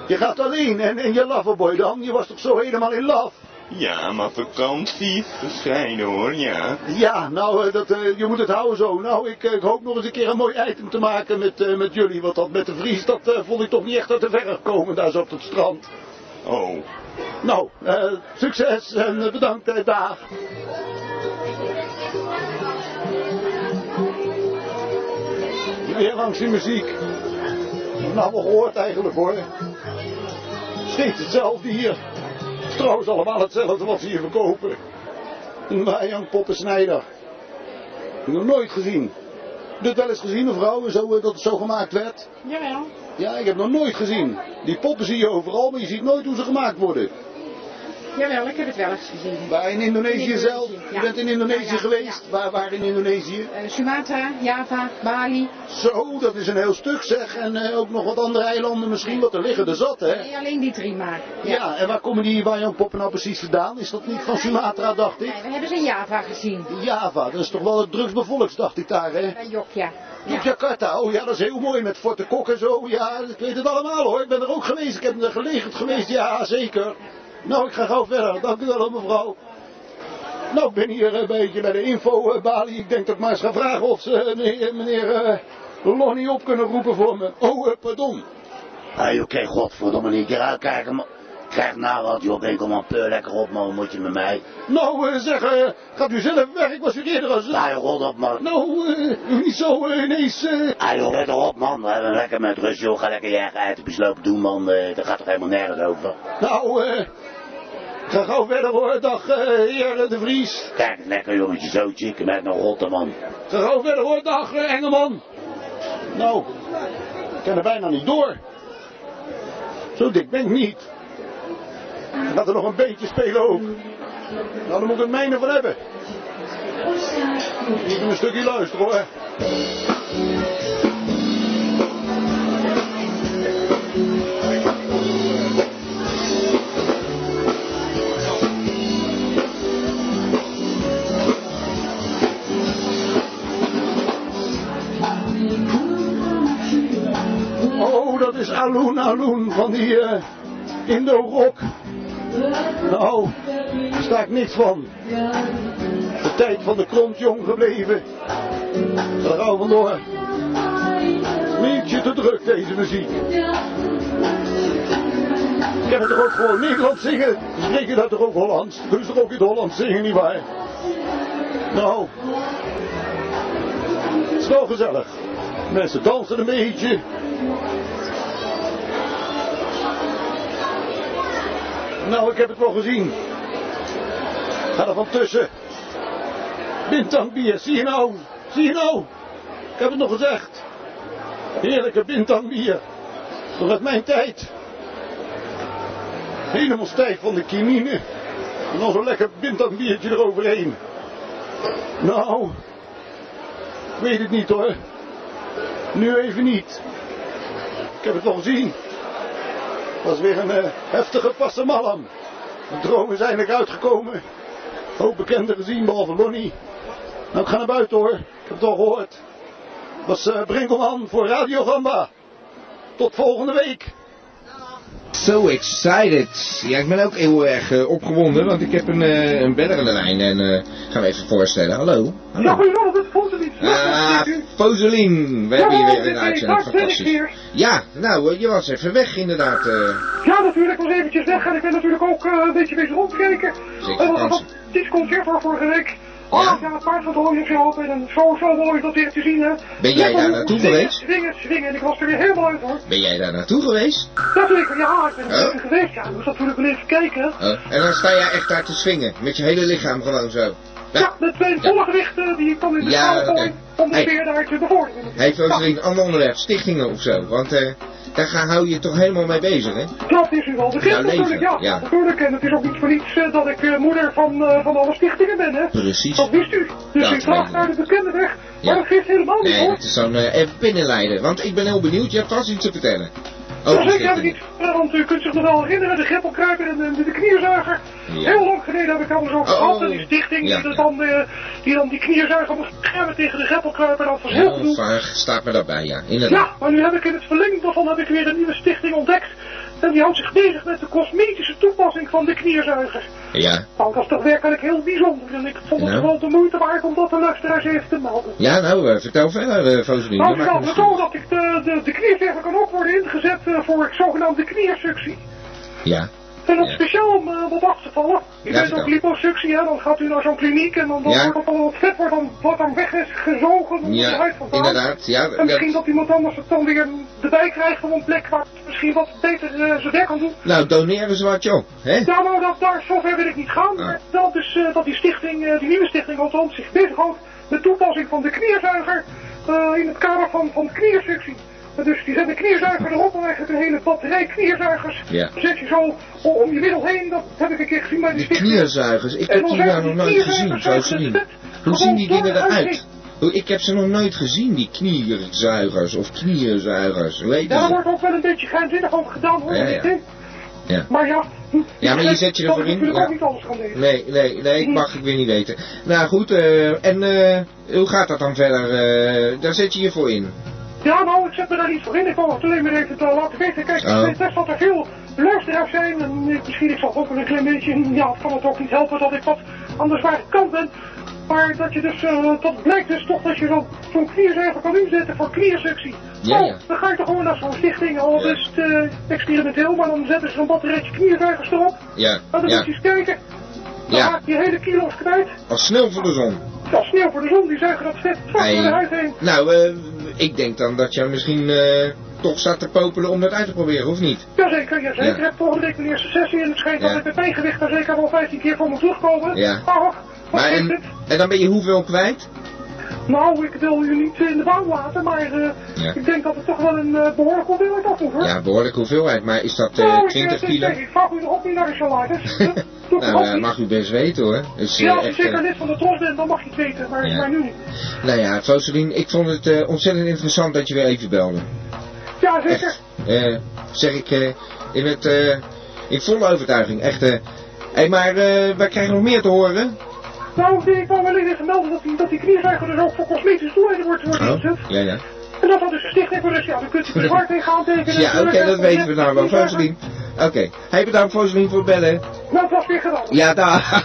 je gaat alleen. En, en je loverboy dan? Je was toch zo helemaal in love? Ja, maar vakantie gescheiden hoor, ja. Ja, nou, eh, dat, eh, je moet het houden zo. Nou, ik, eh, ik hoop nog eens een keer een mooi item te maken met, met jullie. Want dat met de Vries, dat vond ik toch niet echt uit de verf komen daar zo op het strand. Oh, Nou, succes en bedankt. eh, dag. Weer langs die muziek. Nou, wel gehoord eigenlijk hoor. Steeds hetzelfde hier. Trouwens allemaal hetzelfde wat ze hier verkopen. Een Wajang poppensnijder. Ik heb nog nooit gezien. Dit wel eens gezien, mevrouw, zo, eh, dat het zo gemaakt werd? Jawel. Ja, ik heb nog nooit gezien. Die poppen zie je overal, maar je ziet nooit hoe ze gemaakt worden. Jawel, ik heb het wel eens gezien. Waar in Indonesië, In Indonesië, zelf? ja. Je bent in Indonesië Ja, geweest? Waar, waar in Indonesië? Eh, Sumatra, Java, Bali. Zo, dat is een heel stuk zeg. En eh, ook nog wat andere eilanden misschien, want er liggen er zat, hè? Nee, alleen die drie maar. Ja, en waar komen die Wajang-poppen nou precies vandaan? Is dat niet van Sumatra, dacht ik? Nee, we hebben ze in Java gezien. Java, dat is toch wel het drugsbevolks, dacht ik daar, hè? Bij Jokja. Ja. Jakarta, oh ja, dat is heel mooi met Forte Kok en zo. Ja, ik weet het allemaal hoor. Ik ben er ook geweest. Ik heb er gelegend geweest. Ja, zeker. Nou, ik ga gauw verder. Dank u wel, mevrouw. Nou, ik ben hier een beetje bij de info, eh. Ik denk dat ik maar eens ga vragen of ze eh, meneer, meneer eh, Lonnie op kunnen roepen voor me. Oh, pardon. Hé, oké, godverdomme niet. Gaat kijken, man. Krijg nou wat, joh. Ik kom maar peur lekker op, man. Moet je met mij? Nou, zeg, gaat u zelf weg? Ik was u eerder als... Ja, joh, rot op, man. Nou, niet zo ineens... Ah, joh, let erop, man. We hebben lekker met rust, joh. Ga lekker je eigen eitjes lopen doen, man. Dat gaat toch helemaal nergens over. Nou, eh, ga gauw verder hoor. Dag, eh, heer De Vries. Kijk, lekker, joh, met je zootje. Ik met nog rotte, man. Ik ga gauw verder hoor. Dag, eh, Engelman. Nou, ik kan er bijna niet door. Zo dik ben ik niet. Laat er nog een beetje spelen ook. Nou, dan moet ik het mijne van hebben. Even een stukje luisteren hoor. Aloen Aloen van die eh Indo-rock. Nou, daar sta ik niks van. De tijd van de kront jong gebleven. Ga er gauw vandoor. Beetje te druk deze muziek. Ik kan het toch ook gewoon Nederlands zingen? Spreek je dat toch ook Hollands? Je toch ook in het Hollands zingen, nietwaar? Nou, het is wel gezellig. Mensen dansen een beetje. Nou, ik heb het wel gezien. Ga er van tussen. Bintang bier, zie je nou? Zie je nou? Ik heb het nog gezegd. Heerlijke bintang bier. Nog mijn tijd. Helemaal stijf van de kinine. En dan zo'n lekker bintang eroverheen. Nou, ik weet het niet hoor. Nu even niet. Ik heb het wel gezien. Was weer een eh, heftige passemallam. De droom is eindelijk uitgekomen. Ook bekenden gezien, behalve Lonnie. Nou, ik ga naar buiten hoor. Ik heb het al gehoord. Was eh, Brinkelman voor Radio Gamba. Tot volgende week. So excited. Ja, ik ben ook heel erg eh, opgewonden, want ik heb een, eh een beller aan de lijn. En eh gaan we even voorstellen. Hallo. Hallo. Ja, goedenavond, dat ze niet. Ah, Foselien. We hebben hier weer een uitzending. Fantastisch. Ja, nou, je was even weg inderdaad. Ja, natuurlijk, ik was eventjes weg en ik ben natuurlijk ook een beetje bezig rondkijken. Zeker hadden dit concert voor vorige week. Oh, ja, het paard van het Hoorn geholpen en zo, zo mooi dat weer te zien, hè. Ben jij daar naartoe geweest? Swingen, swingen, en ik was er weer helemaal uit, hoor. Ben jij daar naartoe geweest? Dat zeker, ja, ik ben er geweest, ja. Ik moest natuurlijk wel even kijken. En dan sta jij echt daar te swingen. Met je hele lichaam gewoon zo. Ja, met twee volle gewichten die ik dan in de Ja, om de Hey. daar te bevorderen. Hey Foselien, ander onderwerp. Stichtingen of zo. Want eh, daar ga, hou je je toch helemaal mee bezig, hè? Dat is u wel leven, natuurlijk, ja. ja. Natuurlijk, en het is ook niet voor niets eh, dat ik eh, moeder van, eh, van alle stichtingen ben, hè. Precies. Dat wist u. Dus ik vraag weet naar de bekende weg. Maar dat geeft helemaal niet, Nee, hoor. dat is zo'n even binnenleiden. Want ik ben heel benieuwd. Je hebt vast iets te vertellen. Over zeker heb ik Want u kunt zich nog wel herinneren, de greppelkruiper en de, de knierzuiger. Ja. Heel lang geleden heb ik al eens over Oh, gehad. En die stichting ja, die, ja. dan, eh, die dan die knierzuiger moest beschermen tegen de greppelkruiper. Dat was heel vaag staat me daarbij, ja. Inderdaad. Ja, maar nu heb ik in het verlengde daarvan heb ik weer een nieuwe stichting ontdekt. En die houdt zich bezig met de cosmetische toepassing van de knierzuiger. Ja. Nou, dat is toch werkelijk heel bijzonder. En ik vond het Nou. wel de moeite waard om dat de luisteraars even te melden. Ja, nou, eh, vertel verder, eh Foselien. Nou, het is zo dat ik de, de, de knierzuiger kan ook worden ingezet eh, voor zogenaamde kniersuctie. Ja. En dat speciaal om eh, wat af te vallen. Je weet ook liposuctie, hè, dan gaat u naar zo'n kliniek en dan, wordt dat al wat vet wordt dan, wordt dan weggezogen Ja, huid inderdaad. Ja, En misschien dat- dat iemand anders het dan weer erbij krijgt op een plek waar het misschien wat beter eh, zijn werk kan doen. Nou, doneer eens wat, joh. Hè? Ja, nou, dat, daar, zover wil ik niet gaan. Maar dat, dus, eh, dat die stichting, die nieuwe stichting althans, zich bezighoudt met toepassing van de knierzuiger in het kader van, van kniersuctie. Dus die zetten de knierzuiger erop en eigenlijk een hele batterij knierzuigers. Ja. Dan zet je zo om je middel heen, dat heb ik een keer gezien bij die Die knierzuigers, ik heb die nou zuigen nog nooit gezien, knierzuigers, zo zuigen zien. ze Hoe zien die dingen eruit? Ik heb ze nog nooit gezien, die knierzuigers of knierzuigers. Ja, daar wordt ook wel een beetje geheimzinnig over gedaan hoor. Ja, weet ja. Maar ja. Ja, maar je zet je ervoor in. Ja. niet. Nee, nee, nee, ik mag ik weer niet weten. Nou goed, eh, en eh, hoe gaat dat dan verder? Eh, daar zet je je voor in. Ja, nou, ik zet me daar niet voor in. Ik wou het alleen maar even te laten weten. Kijk, Oh. ik weet best dat er veel luisteraars zijn. En ik- misschien ik zal ook een klein beetje... Ja, het kan het ook niet helpen dat ik wat aan de zware kant ben. Maar dat je dus... eh, dat blijkt dus toch dat je zo- zo'n knierzuiger kan inzetten voor kniersuctie. Ja, Oh, dan ga je toch gewoon naar zo'n stichting. Al Ja. is het eh, experimenteel. Maar dan zetten ze zo'n batterijtje knierzuigers erop. Ja, En dan ja, moet je eens kijken. Dan ja. je hele kilo's kwijt. Als sneeuw voor de zon. Is sneeuw voor de zon. Die zuigen dat vet Hey. door de huid heen. Nou, eh, ik denk dan dat jij misschien eh, toch staat te popelen om dat uit te proberen, of niet? Jazeker, jazeker. Ja. Ik heb volgende week mijn eerste sessie en het schijnt Ja. dat ik met mijn gewicht daar zeker wel 15 keer voor moet terugkomen. Ja. Maar en, en dan ben je hoeveel kwijt? Nou, ik wil u niet in de baan laten, maar eh, Ja. ik denk dat het toch wel een eh, behoorlijke hoeveelheid hoor. Ja, behoorlijke hoeveelheid, maar is dat eh, Nou, ik, 20 kilo? Ik, ik vraag u nog niet naar de salaris. Ik Nou, mag u best weten hoor. Dus, ja, als echt, zeker lid van de tros bent, dan mag je het weten, maar, Ja. maar nu niet. nou ja, Foselien, ik vond het ontzettend interessant dat je weer even belde. Ja, zeker. Zeg ik in, het, in volle overtuiging, echt. eh hey, maar wij krijgen nog meer te horen. Nou, ik wou wel even melden dat die, dat die knierzuiger dus ook voor cosmetische doeleinden wordt, Oh, ja, ja. En dat dat dus een stichting voor is, ja, dan kunt u er zwart tegen aantekenen. Ja, oké, dat weten we nou wel, Foselien. Oké, hey, bedankt Foselien voor het bellen. Nou, dat is weer gedaan. Ja, daar.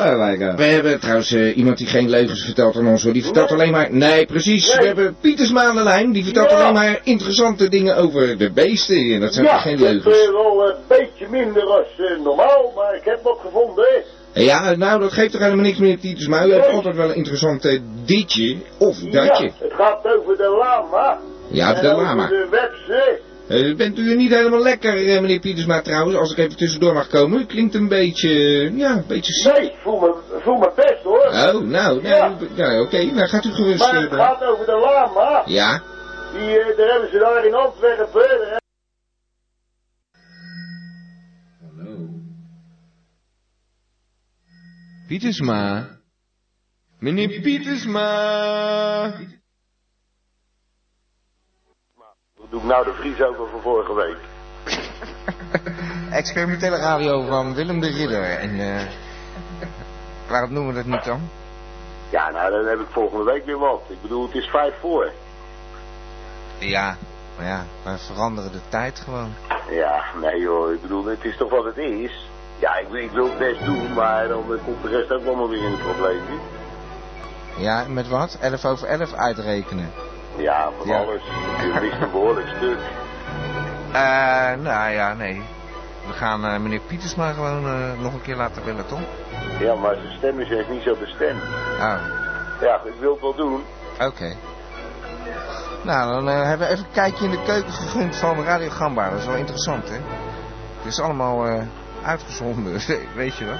Oh my god. We hebben trouwens eh, iemand die geen leugens vertelt aan ons hoor. Die vertelt alleen maar... Nee, precies. We hebben Pietersma aan de lijn. Die vertelt alleen maar interessante dingen over de beesten. En dat zijn ja, geen het is leugens. eh, wel een beetje minder als eh, normaal, maar ik heb wat gevonden. Ja, nou dat geeft toch helemaal niks meneer Pietersma. U heeft altijd wel een interessant ditje. Of datje. Ja, het gaat over de lama. Ja, de lama. de website. Eh, bent u er niet helemaal lekker, eh, meneer Pietersma trouwens, als ik even tussendoor mag komen? U klinkt een beetje, eh, ja, een beetje ziek. Nee, voel me, voel me best hoor. Oh, nou, nee, Ja. ja. oké, nou gaat u gerust maar het gaat over de lama. Ja, Die, daar hebben ze daar in Antwerpen. Pietersma. Meneer Pietersma. Wat doe ik nou de Vries over van vorige week? (laughs) Experimentele radio van Willem de Ridder. En eh waarom noemen we dat niet dan? Ja, nou dan heb ik volgende week weer wat. Ik bedoel, het is vijf voor. Ja, maar ja, we veranderen de tijd gewoon. Ja, nee joh, ik bedoel, het is toch wat het is. Ja, ik, ik wil het best doen, maar dan komt de rest ook wel maar weer in het probleem. Ja, met wat? 11 over 11 uitrekenen. Ja, van Ja. alles. Je mist een behoorlijk stuk. Eh, nou ja, nee. We gaan eh, meneer Pietersma gewoon eh, nog een keer laten bellen, toch? Ja, maar zijn stem is echt niet zo bestemd. Oh, Ja, ik wil het wel doen. oké. Nou, dan hebben we even een kijkje in de keuken gegund van Radio Gamba. Dat is wel interessant, hè? Het is allemaal uitgezonden, (laughs) weet je wel.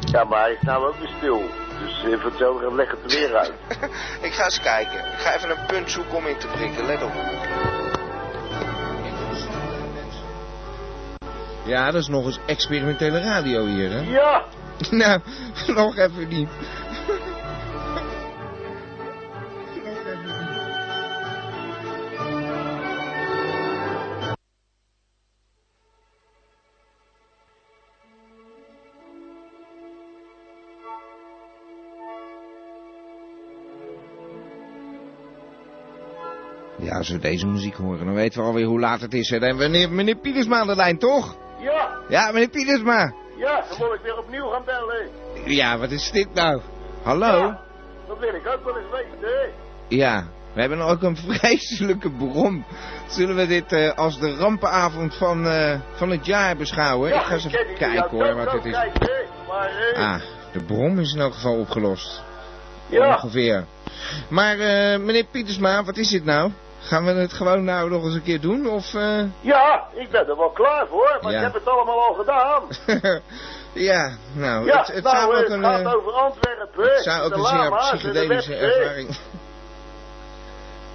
Ja, maar hij is nou ook weer stil. Dus eh, voor hetzelfde leg het er weer uit. (laughs) Ik ga eens kijken. Ik ga even een punt zoeken om in te prikken. Let op. Ja, dat is nog eens experimentele radio hier, hè? Ja! (laughs) nou, nog even niet. Ja, als we deze muziek horen, dan weten we alweer hoe laat het is. Dan we meneer, meneer Pietersma aan de lijn, toch? Ja! Ja, meneer Pietersma. Ja, dan moet ik weer opnieuw gaan bellen. Ja, wat is dit nou? Hallo? Dat wil ik ook wel eens weten, hè? Ja. We hebben ook een (laughs) vreselijke brom. Zullen we dit eh, als de rampenavond van, eh, van het jaar beschouwen? ik ga eens even kijken hoor wat dit is. Maar, eh, Ah, de brom is in elk geval opgelost. Ja. Ongeveer. Maar eh, meneer Pietersma, wat is dit nou? Gaan we het gewoon nou nog eens een keer doen? Of, eh, ja, ik ben er wel klaar voor, maar Ja. ik heb het allemaal al gedaan. (laughs) ja, nou, ja, het, het nou, zou ook het een, gaat eh, over Antwerpen. het zou ook een zeer psychedelische ervaring... (laughs)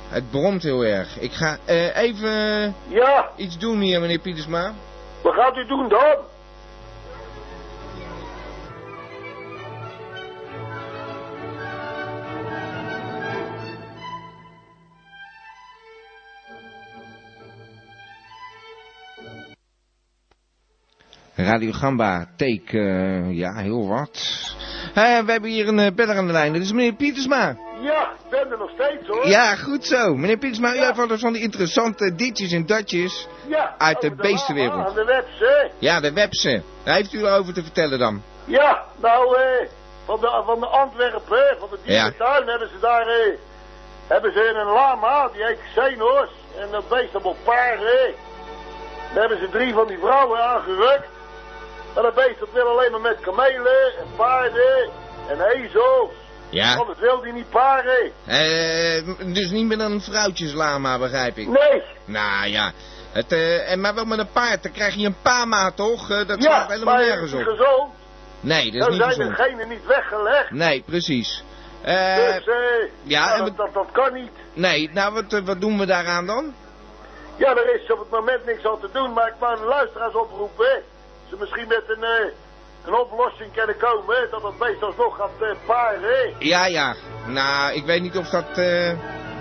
Het bromt heel erg. Ik ga eh, even Ja, iets doen hier, meneer Pietersma. wat gaat u doen dan? Radio Gamba, take, eh, ja, heel wat. Eh, we hebben hier een beller aan de lijn, dat is meneer Pietersma. Ja, ik ben er nog steeds hoor. Ja, goed zo. Meneer Pietersma, u heeft altijd van die interessante ditjes en datjes Ja, uit de over beestenwereld. lama, de webs, hè. Ja, de websen. Daar heeft u erover te vertellen dan. Ja, nou, van de, van de Antwerpen, van de Ja. dierentuin, hebben ze daar, hebben ze een lama, die heet Xenos, en dat beest op paarden. Daar hebben ze drie van die vrouwen aangerukt. Maar dat beest dat wil alleen maar met kamelen, en paarden, en ezels. Ja. Anders wil die niet paren. Eh, dus niet met een vrouwtjeslama, begrijp ik. Nee. Nou ja. Het, eh, en maar wel met een paard, dan krijg je een pama toch? Eh, dat ja, slaat helemaal nergens op. gezond? Nee, dat is Dan niet zijn gezond. degenen niet weggelegd. Nee, precies. Eh, dus, eh, ja, nou, en dat, dat, dat kan niet. nee, nou wat, wat doen we daaraan dan? Ja, er is op het moment niks aan te doen, maar ik wou de luisteraars oproepen. Ze misschien met een, eh, een oplossing kunnen komen, hè, dat het beest alsnog gaat eh, paren. hè. Ja, ja. Nou, ik weet niet of dat... eh,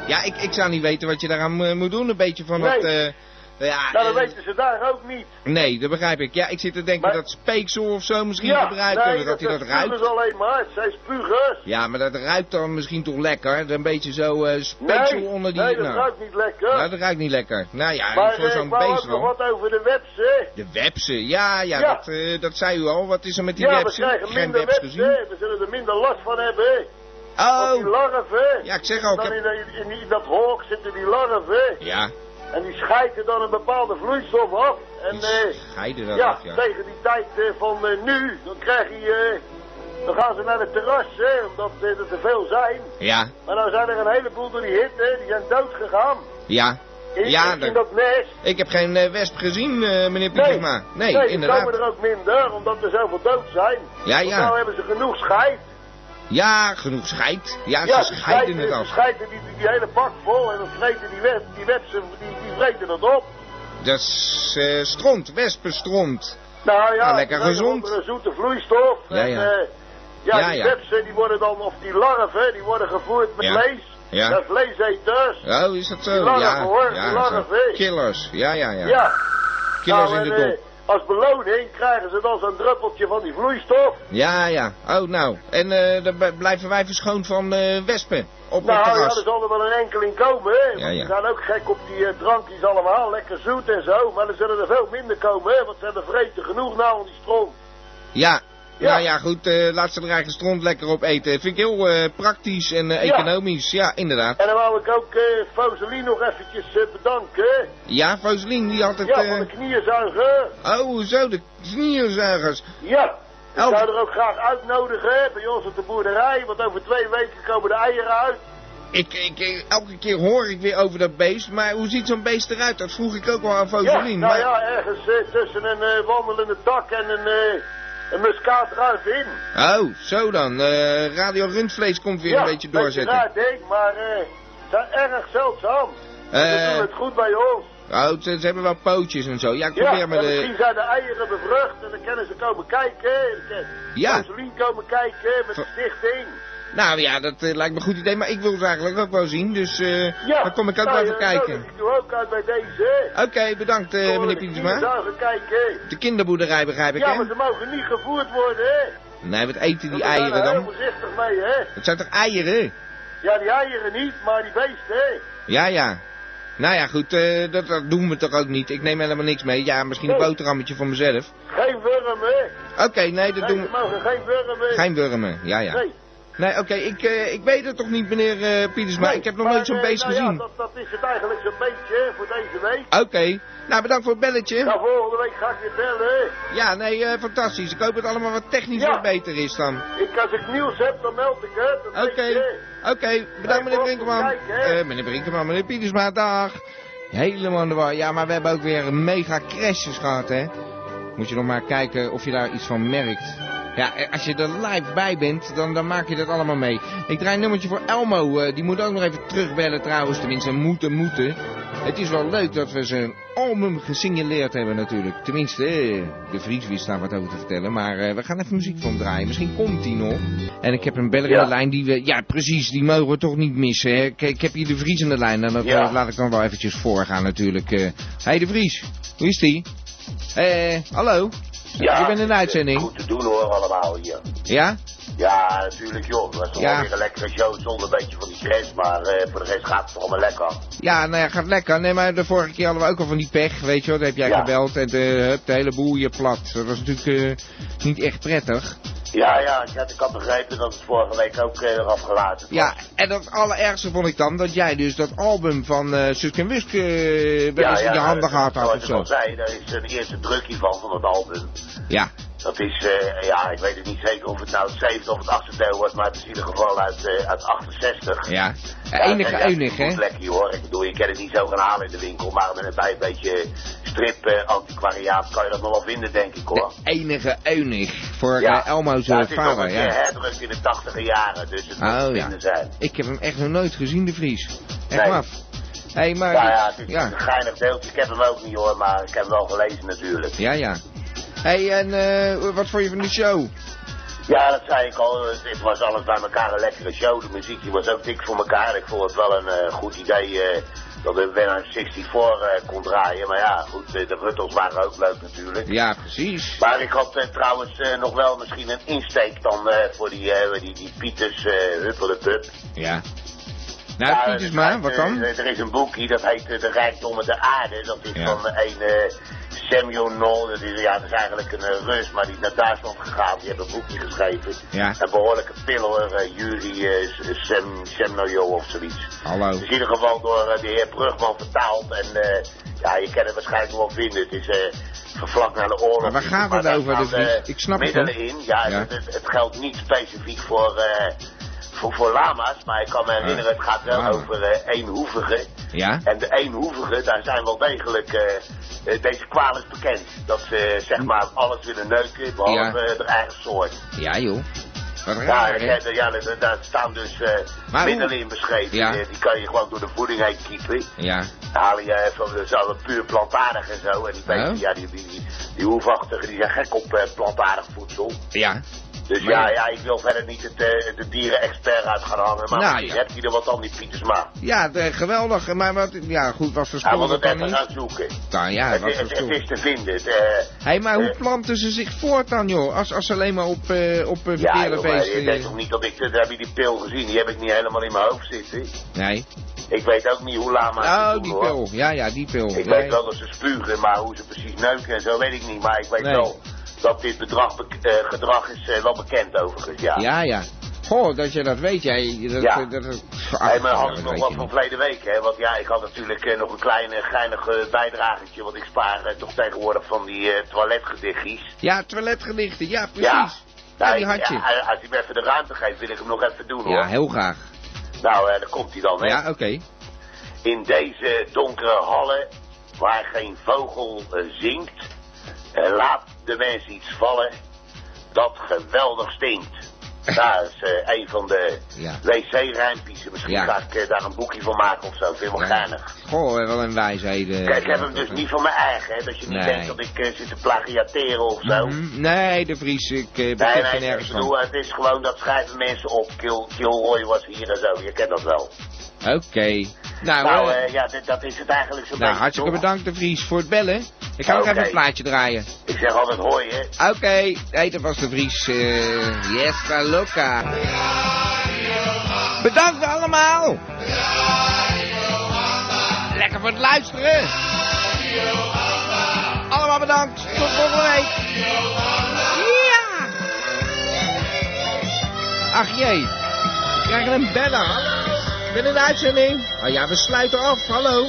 Ja, ik, ik zou niet weten wat je daaraan moet doen. Een beetje van Nee. dat... ja, Nou, dat weten ze daar ook niet. Nee, dat begrijp ik. Ja, ik zit te denken dat speeksel of zo misschien ja, gebruiken. nee, dat hij dat ruikt. ze alleen maar, het zijn spugers. Ja, maar dat ruikt dan misschien toch lekker. Een beetje zo eh speeksel Nee, onder die... nee, dat nou, ruikt niet lekker. nou, dat ruikt niet lekker. Nou ja, maar voor eh, zo'n ook beest nog wat over de webs, hè. De websen, ja, ja, Ja. Dat, eh, dat zei u al. Wat is er met die ja, websen? we krijgen Geen minder webs webs, gezien. hè. We zullen er minder last van hebben. Oh. Want die larven, Ja, ik zeg ik dan heb- in, in, in, in dat hok zitten die larven. Ja, En die scheiden dan een bepaalde vloeistof af. En eh, geiden dat ja, af, ja. tegen die tijd eh, van eh, nu, dan krijg je... dan gaan ze naar het terras, hè, omdat er te veel zijn. Ja, Maar nou zijn er een heleboel door die hitte, die zijn dood gegaan. ja. In, Ja, in, dat- dat nest. Ik heb geen eh, wesp gezien, meneer Pietersma. Nee, nee, die inderdaad. komen er ook minder, omdat er zoveel dood zijn. Ja, Want ja. nou hebben ze genoeg scheid. Ja, genoeg scheid. Ja, ja, ze scheiden het af. scheiden die, die, die hele bak vol en dan vreten die, web, die websen, die, die vreten dat op. Dat is eh, stront, wespenstront. Nou ja, Nou, lekker dat gezond. een zoete vloeistof. Ja, en, ja. eh, ja, Ja, die ja. websen die worden dan, of die larven, die worden gevoerd met Ja. vlees. Ja. Ja, vleeseters. Oh, is dat zo? Die larven, ja, hoor, ja, die larven. Killers, ja, ja, ja. Ja. Killers Nou, in de en, eh, dop. Als beloning krijgen ze dan zo'n druppeltje van die vloeistof. Ja, ja. Oh, nou. En eh dan blijven wij verschoond van eh, wespen op het Nou ja, terras. er zal er wel een enkeling komen, hè. Ja, ja. Die zijn ook gek op die eh, drankjes allemaal, lekker zoet en zo. Maar er zullen er veel minder komen, hè. Want ze hebben vreten genoeg nou aan die stroom. Ja. Ja. Nou ja, goed, eh, laat ze er eigen stront lekker op eten. Vind ik heel eh, praktisch en eh, Ja. economisch. Ja, inderdaad. En dan wou ik ook Foseline nog eventjes bedanken. Ja, Foselien, die had het... Ja, van de knieënzuiger. Oh, zo, de knieënzuigers. Ja. Ik Oh. zou er ook graag uitnodigen hè, bij ons op de boerderij, want over twee weken komen de eieren uit. Ik, ik, elke keer hoor ik weer over dat beest, maar hoe ziet zo'n beest eruit? Dat vroeg ik ook wel aan Ja, Foselien. nou maar... ja, ergens tussen een wandelende tak en een, eh een muskaatruif in. Oh, zo dan. Eh, Radio Rundvlees komt weer ja, een beetje doorzetten. raar ding, maar eh, ze zijn erg zeldzaam. Eh. Ze doen het goed bij ons. Oh, ze, ze hebben wel pootjes en zo. Ja, ik Ja, probeer en me de... misschien zijn de eieren bevrucht en dan kunnen ze komen kijken. Ja. Foselien komen kijken met de stichting. Nou ja, dat eh, lijkt me een goed idee, maar ik wil ze eigenlijk ook wel zien, dus eh Ja, dan kom ik ook nou, wel even ja, kijken. nou, Ik doe ook uit bij deze. Oké, bedankt eh, meneer Pietersma. De kinderboerderij begrijp ik, Ja, hè? maar ze mogen niet gevoerd worden, hè. Nee, wat eten die eieren er dan? voorzichtig mee, hè. Het zijn toch eieren? Ja, die eieren niet, maar die beesten, hè. Ja, ja. Nou ja, goed, dat, dat doen we toch ook niet. Ik neem helemaal niks mee. Ja, misschien een boterhammetje voor mezelf. Geen wurmen. Oké, nee, dat Nee, doen we. mogen geen wurmen. Geen wurmen, ja, ja. Nee. Nee, oké, ik, eh, ik weet het toch niet, meneer Pieters, maar Nee, ik heb nog maar, nooit zo'n eh, beest nou gezien. Ja, dat, dat is het eigenlijk zo'n beetje voor deze week. Oké, nou bedankt voor het belletje. Nou, volgende week ga ik weer bellen. Ja, nee, fantastisch. Ik hoop dat het allemaal wat technisch Ja. wat beter is dan. Ik, als ik nieuws heb, dan meld ik het. Oké, je. oké, bedankt meneer Brinkman. meneer Brinkman, meneer Pietersma, dag. Helemaal de war. Ja, maar we hebben ook weer mega crashes gehad, hè. Moet je nog maar kijken of je daar iets van merkt. Ja, eh, als je er live bij bent, dan, dan maak je dat allemaal mee. Ik draai een nummertje voor Elmo. eh, die moet ook nog even terugbellen trouwens. Tenminste, moeten, moeten. Het is wel leuk dat we zijn album gesignaleerd hebben natuurlijk. Tenminste, eh, de Vries wist daar wat over te vertellen. Maar we gaan even muziek van draaien. Misschien komt die nog. En ik heb een beller in Ja. de lijn die we... Ja, precies, die mogen we toch niet missen. Hè? Ik, ik heb hier de Vries in de lijn. En dat Ja. laat ik dan wel eventjes voorgaan natuurlijk. hey, de Vries. Hoe is die? Eh, hallo? Ja, je bent in de uitzending. Goed te doen hoor, allemaal hier. Ja? Ja, natuurlijk joh. Dat was toch Ja. weer een lekkere show zonder een beetje van die stress. Maar eh, voor de rest gaat het toch allemaal lekker. Ja, nou ja, gaat lekker. Nee, maar de vorige keer hadden we ook al van die pech, weet je wel. Daar heb jij Ja. gebeld en de hele boel je plat. Dat was natuurlijk eh, niet echt prettig. Ja, ja, ik had, ik had begrepen dat het vorige week ook eh, eraf gelaten was. Ja, en het allerergste vond ik dan dat jij dus dat album van eh Suske en Wiske eh, wel eens in je handen dat- gehad had Zoals ik zo. al zei, daar is een eerste drukje van, van het album. Ja, Dat is, eh, ja, ik weet het niet zeker of het nou het zevende of het achtste deel wordt, maar het is in ieder geval uit, eh, uit 68. ja. Ja, enige, ja, enig, hè? lekker hoor. Ik bedoel, je kan het niet zo gaan halen in de winkel, maar met een, bij een beetje strip eh, antiquariaat kan je dat nog wel vinden, denk ik hoor. Enige eunig voor Ja. eh, Elmo's Ja, eh, het is vader, ja. keer herdruk in de tachtiger jaren, dus het moet Oh te ja. zijn. Ik heb hem echt nog nooit gezien, de Vries. Echt Nee. Hé, hey, maar... Nou ja, het is ja. een geinig deeltje. Ik heb hem ook niet hoor, maar ik heb hem wel gelezen natuurlijk. Ja, ja. Hé, hey, en eh, wat vond je van de show? Ja, dat zei ik al. Het was alles bij elkaar een lekkere show. De muziek die was ook dik voor elkaar. Ik vond het wel een eh, goed idee eh, dat de Winner 64 eh, kon draaien. Maar ja, goed, de Ruttels waren ook leuk natuurlijk. Ja, precies. Maar ik had trouwens nog wel misschien een insteek dan voor die, die, die Pieters uh, Huppelepup. Ja. Nou, Ja, Pieters er maar, wat dan? Er is een boekje, dat heet De Rijkdommen der Aarde. Dat is Ja. van een Samuel. Dat is, ja, dat is eigenlijk een eh, Rus, maar die is naar Duitsland gegaan. Die heeft een boekje geschreven. Ja. Een behoorlijke eh Yuri eh, S- Sem, Semnojo of zoiets. Hallo. Het is in ieder geval door eh, de heer Brugman vertaald. En eh, ja, je kan het waarschijnlijk wel vinden. Het is eh vlak na de oorlog. Maar waar gaat het over, eh, Ik snap het in. Ja, het, het geldt niet specifiek voor... voor, voor lama's, maar ik kan me herinneren, het gaat wel Lama. over eh eenhoevigen. Ja? En de eenhoevigen, daar zijn wel degelijk, eh, deze kwaal is bekend. Dat ze zeg maar alles willen neuken, behalve Ja. de eigen soort. Ja, joh. Wat Ja, raar, hè? ja, daar- daar staan dus hoe- middelen in beschreven. Ja. Die kan je gewoon door de voeding heen kiepen. Ja. Dan haal je van de zo puur plantaardig en zo. En die beesten, Oh. ja, die, die, die, die hoefachtigen, die zijn gek op plantaardig voedsel. Ja. Dus Maar ja, ja. ik wil verder niet het, eh, de dieren-expert uit gaan hangen. Maar Nou, misschien ja. heb je er wat aan die Pietersma. Ja, de- geweldig. Maar wat, ja, goed, wat voor Hij dat het even gaan zoeken. Nou ja, het, voor het, het is te vinden. Het, eh, Hé, maar hoe eh, planten ze zich voort dan, joh? Als, als ze alleen maar op, eh op eh, ja, joh, maar je denkt toch niet dat ik... Daar heb je die pil gezien, die heb ik niet helemaal in mijn hoofd zitten. Nee. Ik weet ook niet hoe lama's het Oh, doen, die hoor. pil. Ja, ja, die pil. Ik Nee. weet wel dat ze spugen, maar hoe ze precies neuken en zo weet ik niet. Maar ik weet Nee. wel dat dit bedrag, eh, gedrag is eh, wel bekend overigens, ja. Ja, ja. Goh, dat je dat weet, jij. Dat, Ja. dat, dat, ach, Hey, maar had ik nog wat je van verleden week, hè? Want ja, ik had natuurlijk eh, nog een klein geinig bijdragetje, want ik spaar toch tegenwoordig van die toiletgedichtjes. Ja, toiletgedichten, ja, precies. Ja. Ja, die had je. ja, als hij me even de ruimte geeft, wil ik hem nog even doen, hoor. Ja, heel graag. Nou, daar komt hij dan, hè. Ja, oké. In deze donkere hallen, waar geen vogel zingt, laat de mens iets vallen dat geweldig stinkt. Dat is eh, een van de Ja. wc-rijmpjes. Misschien Ja. ga ik eh, daar een boekje van maken of zo. Vind ik wel geinig. Goh, wel een wijsheden. Kijk, ik heb hem dus niet van mijn eigen, hè. Dat je niet Nee. denkt dat ik eh, zit te plagiateren of zo. Mhm. Nee, de Vries, ik Nee, er nee, ik nergens van. bedoel, het is gewoon dat schrijven mensen op. Kilroy was hier en zo, je kent dat wel. Oké. Nou, Nou, eh, ja, dit, dat is het eigenlijk zo'n nou hartstikke toch? bedankt, de Vries, voor het bellen. Ik ga nog even een plaatje draaien. Ik zeg altijd hoi, hè. Oké, hey, dat was de Vries. eh yes, loca. Bedankt allemaal. Lekker voor het luisteren. Allemaal bedankt. Tot volgende week. Ja. Ach jee. krijgen een beller. Ik ben in de uitzending. Oh ja, we sluiten af. Hallo.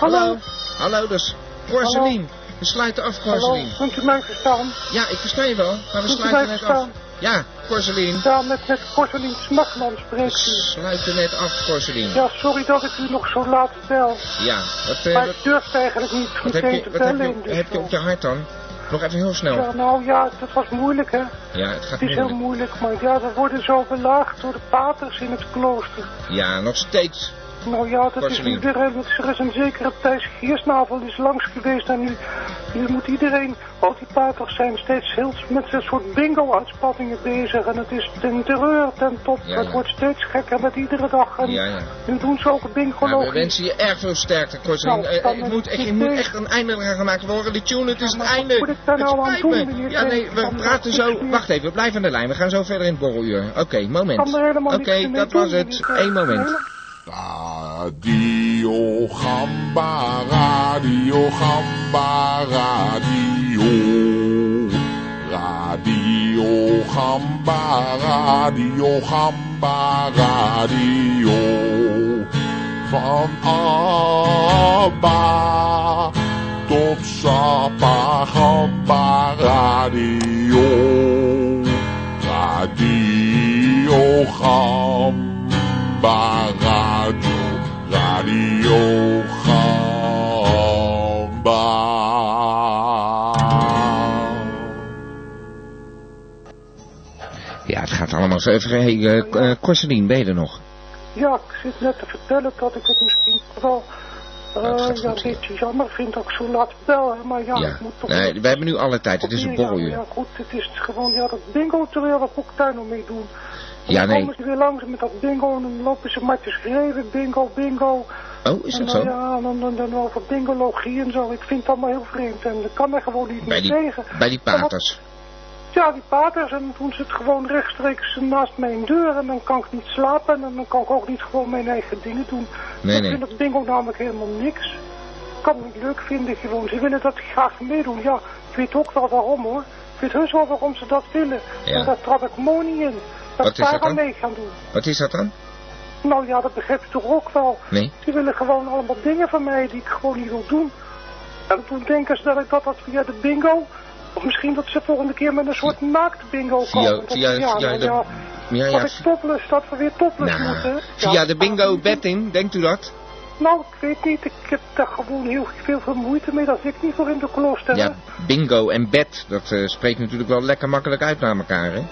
Hallo. Hallo, dus Corselien. We sluiten af, Corselien. Hallo, kunt u mij verstaan? Ja, ik versta je wel, maar we sluiten net af. Ja, Corselien. Ja, met, met Corselien Smakman spreekt u. Sluiten net af, Corselien. Ja, sorry dat ik u nog zo laat bel. Ja, wat, eh, Maar ik durf eigenlijk niet wat heb, meteen je, te wat heb, je, heb je op je hart dan? Nog even heel snel. Ja, nou ja, dat was moeilijk hè. Ja, het gaat Het is heel moeilijk. maar ja, we worden zo belaagd door de paters in het klooster. Ja, nog steeds. Nou ja, dat is eh, er is een zekere Thijs Giersnavel die is langs geweest en nu, nu moet iedereen, al die paters zijn steeds heel met een soort bingo-uitspattingen bezig en het is ten terreur, ten top, Ja, het wordt steeds gekker met iedere dag en Ja, ja. nu doen ze ook een bingo Nou, we wensen je erg veel sterkte, Corselien. Nou, Eh, eh, is moet, het echt, je moet echt een einde gemaakt worden. Die tune, het is het einde. moet ik daar Het nou aan doen, meneer Ja, nee, we praten zo. Wacht even, we blijven aan de lijn. We gaan zo verder in het borreluur. Oké, moment. Oké, dat was het. Eén moment. Radio Gamba, Radio Gamba, Radio. Radio Gamba, Radio Gamba, Radio. Van Abba tot Sapa Gamba, Radio. Radio Gamba, Radio. Radio Gamba. Ja, het gaat allemaal zo even. Hey, eh, eh, Corselien, ben je er nog? Ja, ik zit net te vertellen dat ik het misschien wel eh, ja, een beetje jammer vind dat ik zo laat bel, hè, maar ja, Ja. ik moet toch... Nee, we hebben nu alle tijd. Het is een borreluur. Ja, goed, het is gewoon, ja, dat bingo-terreur, wat moet ik daar mee doen? Ja, dan nee. komen ze weer langs met dat bingo en dan lopen ze maar te schreeuwen, bingo, bingo. Oh, is dat dan, zo? Ja, dan, dan, dan over bingologie en zo. Ik vind het allemaal heel vreemd en ik kan er gewoon niet Bij die, tegen. bij die paters. Ja, die paters en dan doen ze het gewoon rechtstreeks naast mijn deur en dan kan ik niet slapen en dan kan ik ook niet gewoon mijn eigen dingen doen. Nee, ik nee. vind dat bingo namelijk helemaal niks. Ik kan het niet leuk vinden gewoon. Ze willen dat ik graag meedoen. Ja, ik weet ook wel waarom hoor. Ik weet heus wel waarom ze dat willen. Ja. En daar trap ik mooi in. Dat Wat is daar dat aan dan? mee gaan doen. Wat is dat dan? Nou ja, dat begrijp je toch ook wel. Nee? Die willen gewoon allemaal dingen van mij die ik gewoon niet wil doen. En toen denken ze dat ik dat, dat via de bingo... Of misschien dat ze volgende keer met een soort naakt bingo Via, komen. Dat- via, ja, via nou de... ja, Ja, dat ik topless, dat we weer topless Nou, moeten. Via Ja, de bingo betting, denkt u dat? Nou, ik weet niet. Ik heb daar gewoon heel veel, veel moeite mee. Daar zit ik niet voor in de klooster. Ja, bingo en bet, dat eh, spreekt natuurlijk wel lekker makkelijk uit naar elkaar, hè?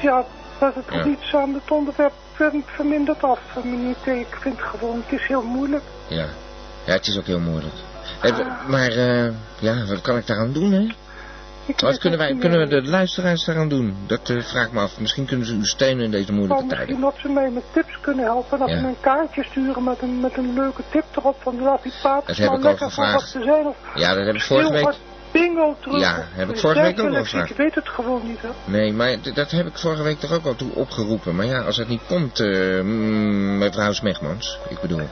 Ja, dat het aan het onderwerp ver- vermindert af. Ik vind het gewoon, het is heel moeilijk. Ja. Ja, het is ook heel moeilijk. Eh, maar, eh, ja, wat kan ik daaraan doen, hè? Wat kunnen, wij, kunnen we de luisteraars daaraan doen? Dat eh, vraag ik me af. Misschien kunnen ze u steunen in deze moeilijke tijden. misschien dat ze mij met tips kunnen helpen. Dat ze een kaartje sturen met een, met een leuke tip erop. Van laat die paters Dat heb ik al lekker voor wat gevraagd. ze zijn. Ja, dat heb ik vorige week... hard bingo terug. Ja, heb ik vorige week ook al gevraagd. Ik weet het gewoon niet, hè. Nee, maar dat heb ik vorige week toch ook al toe opgeroepen. Maar ja, als het niet komt, eh mm, mevrouw Smegmans, ik bedoel.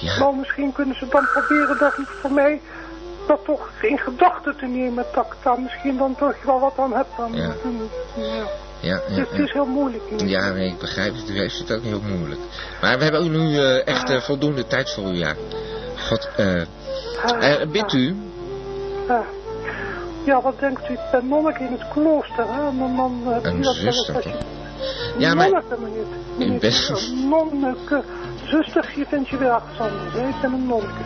Ja, Nou, misschien kunnen ze dan proberen dat voor mij dat toch in gedachten te nemen. Dat ik daar misschien dan toch wel wat aan heb. Dan, Ja. ja. ja, ja. Dus het is heel moeilijk. hier. Ja, nee, ik begrijp het. U heeft het ook heel moeilijk. Maar we hebben ook nu eh, echt eh, voldoende tijd voor u, ja. God, eh... eh, bidt u? Ja. Ja, wat denkt u? Ik ben monnik in het klooster, hè? Dan, dan heb Een je dat zuster, dat je... toch? Ja, maar... Nonneke, meneer. U meneer bent... Een nonneke. Zustertje vind je weer ergens anders, hè? Ik ben een nonneke.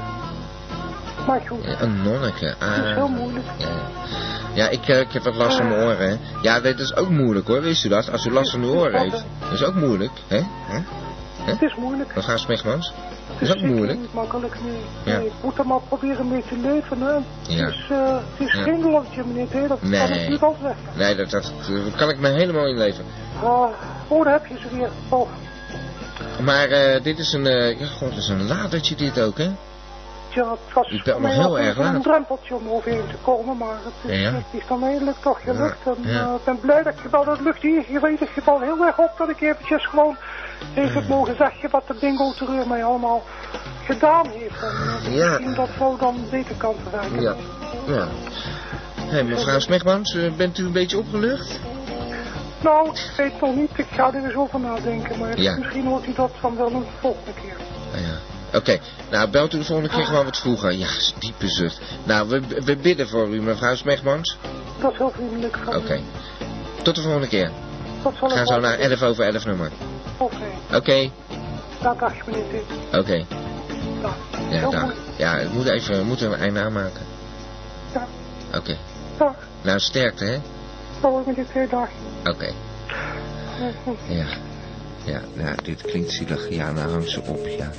Maar goed, Ja, Een nonneke. Ah, het is heel moeilijk. Ja, ja ik, eh, ik heb wat last van mijn oren, hè. Ja, dat is ook moeilijk, hoor. Wist u dat? Als u last van uw oren heeft. Dat is ook moeilijk, hè? Hè? Het is moeilijk. Mevrouw Smegmans? Het Dat is ook moeilijk. niet makkelijk, nee. Ja. nee. Ik moet er maar proberen mee te leven, hè. Ja. Het is, eh, het is Ja. geen meneer T. Dat kan ik Nee. niet al zeggen. Nee, dat, dat, dat kan ik me helemaal inleven. Ah, oh, daar heb je ze weer. Oh, Maar eh, dit is een, eh, ja, god, het is een ladertje dit ook, hè? ja, het was voor mij heel erg een drempeltje om overheen te komen, maar het is, Ja. het is dan eindelijk toch gelukt. Ja, En, ja. eh, ik ben blij dat je wel, dat lucht hier, je weet het geval heel erg op dat ik eventjes gewoon even heb mogen zeggen wat de bingo terreur mij allemaal gedaan heeft. En uh, Ja. misschien dat zo dan beter kan verwerken. Ja. ja. Hé, mevrouw Smegmans, eh, bent u een beetje opgelucht? Nou, ik weet het nog niet. Ik ga er eens over nadenken. Maar Ja. misschien hoort u dat van wel een volgende keer. Nou ja. Oké, nou belt u de volgende keer gewoon wat vroeger. Ja, diepe zucht. Nou, we, we bidden voor u, mevrouw Smegmans. Dat is heel vriendelijk van Oké. Tot de volgende keer. Gaan ik zo naar doen. 11 over 11 nummer. Oké. Oké, Dag, dag, meneer Dit. oké. Dag. Ja, goed. Ja, het moet even, we moeten een einde aanmaken. Ja. Oké. Dag. Nou, sterkte, hè? Hoi, meneer Dit. Dag. Oké. Ja. Ja, nou, dit klinkt zielig. Ja, nou hangt ze op, ja.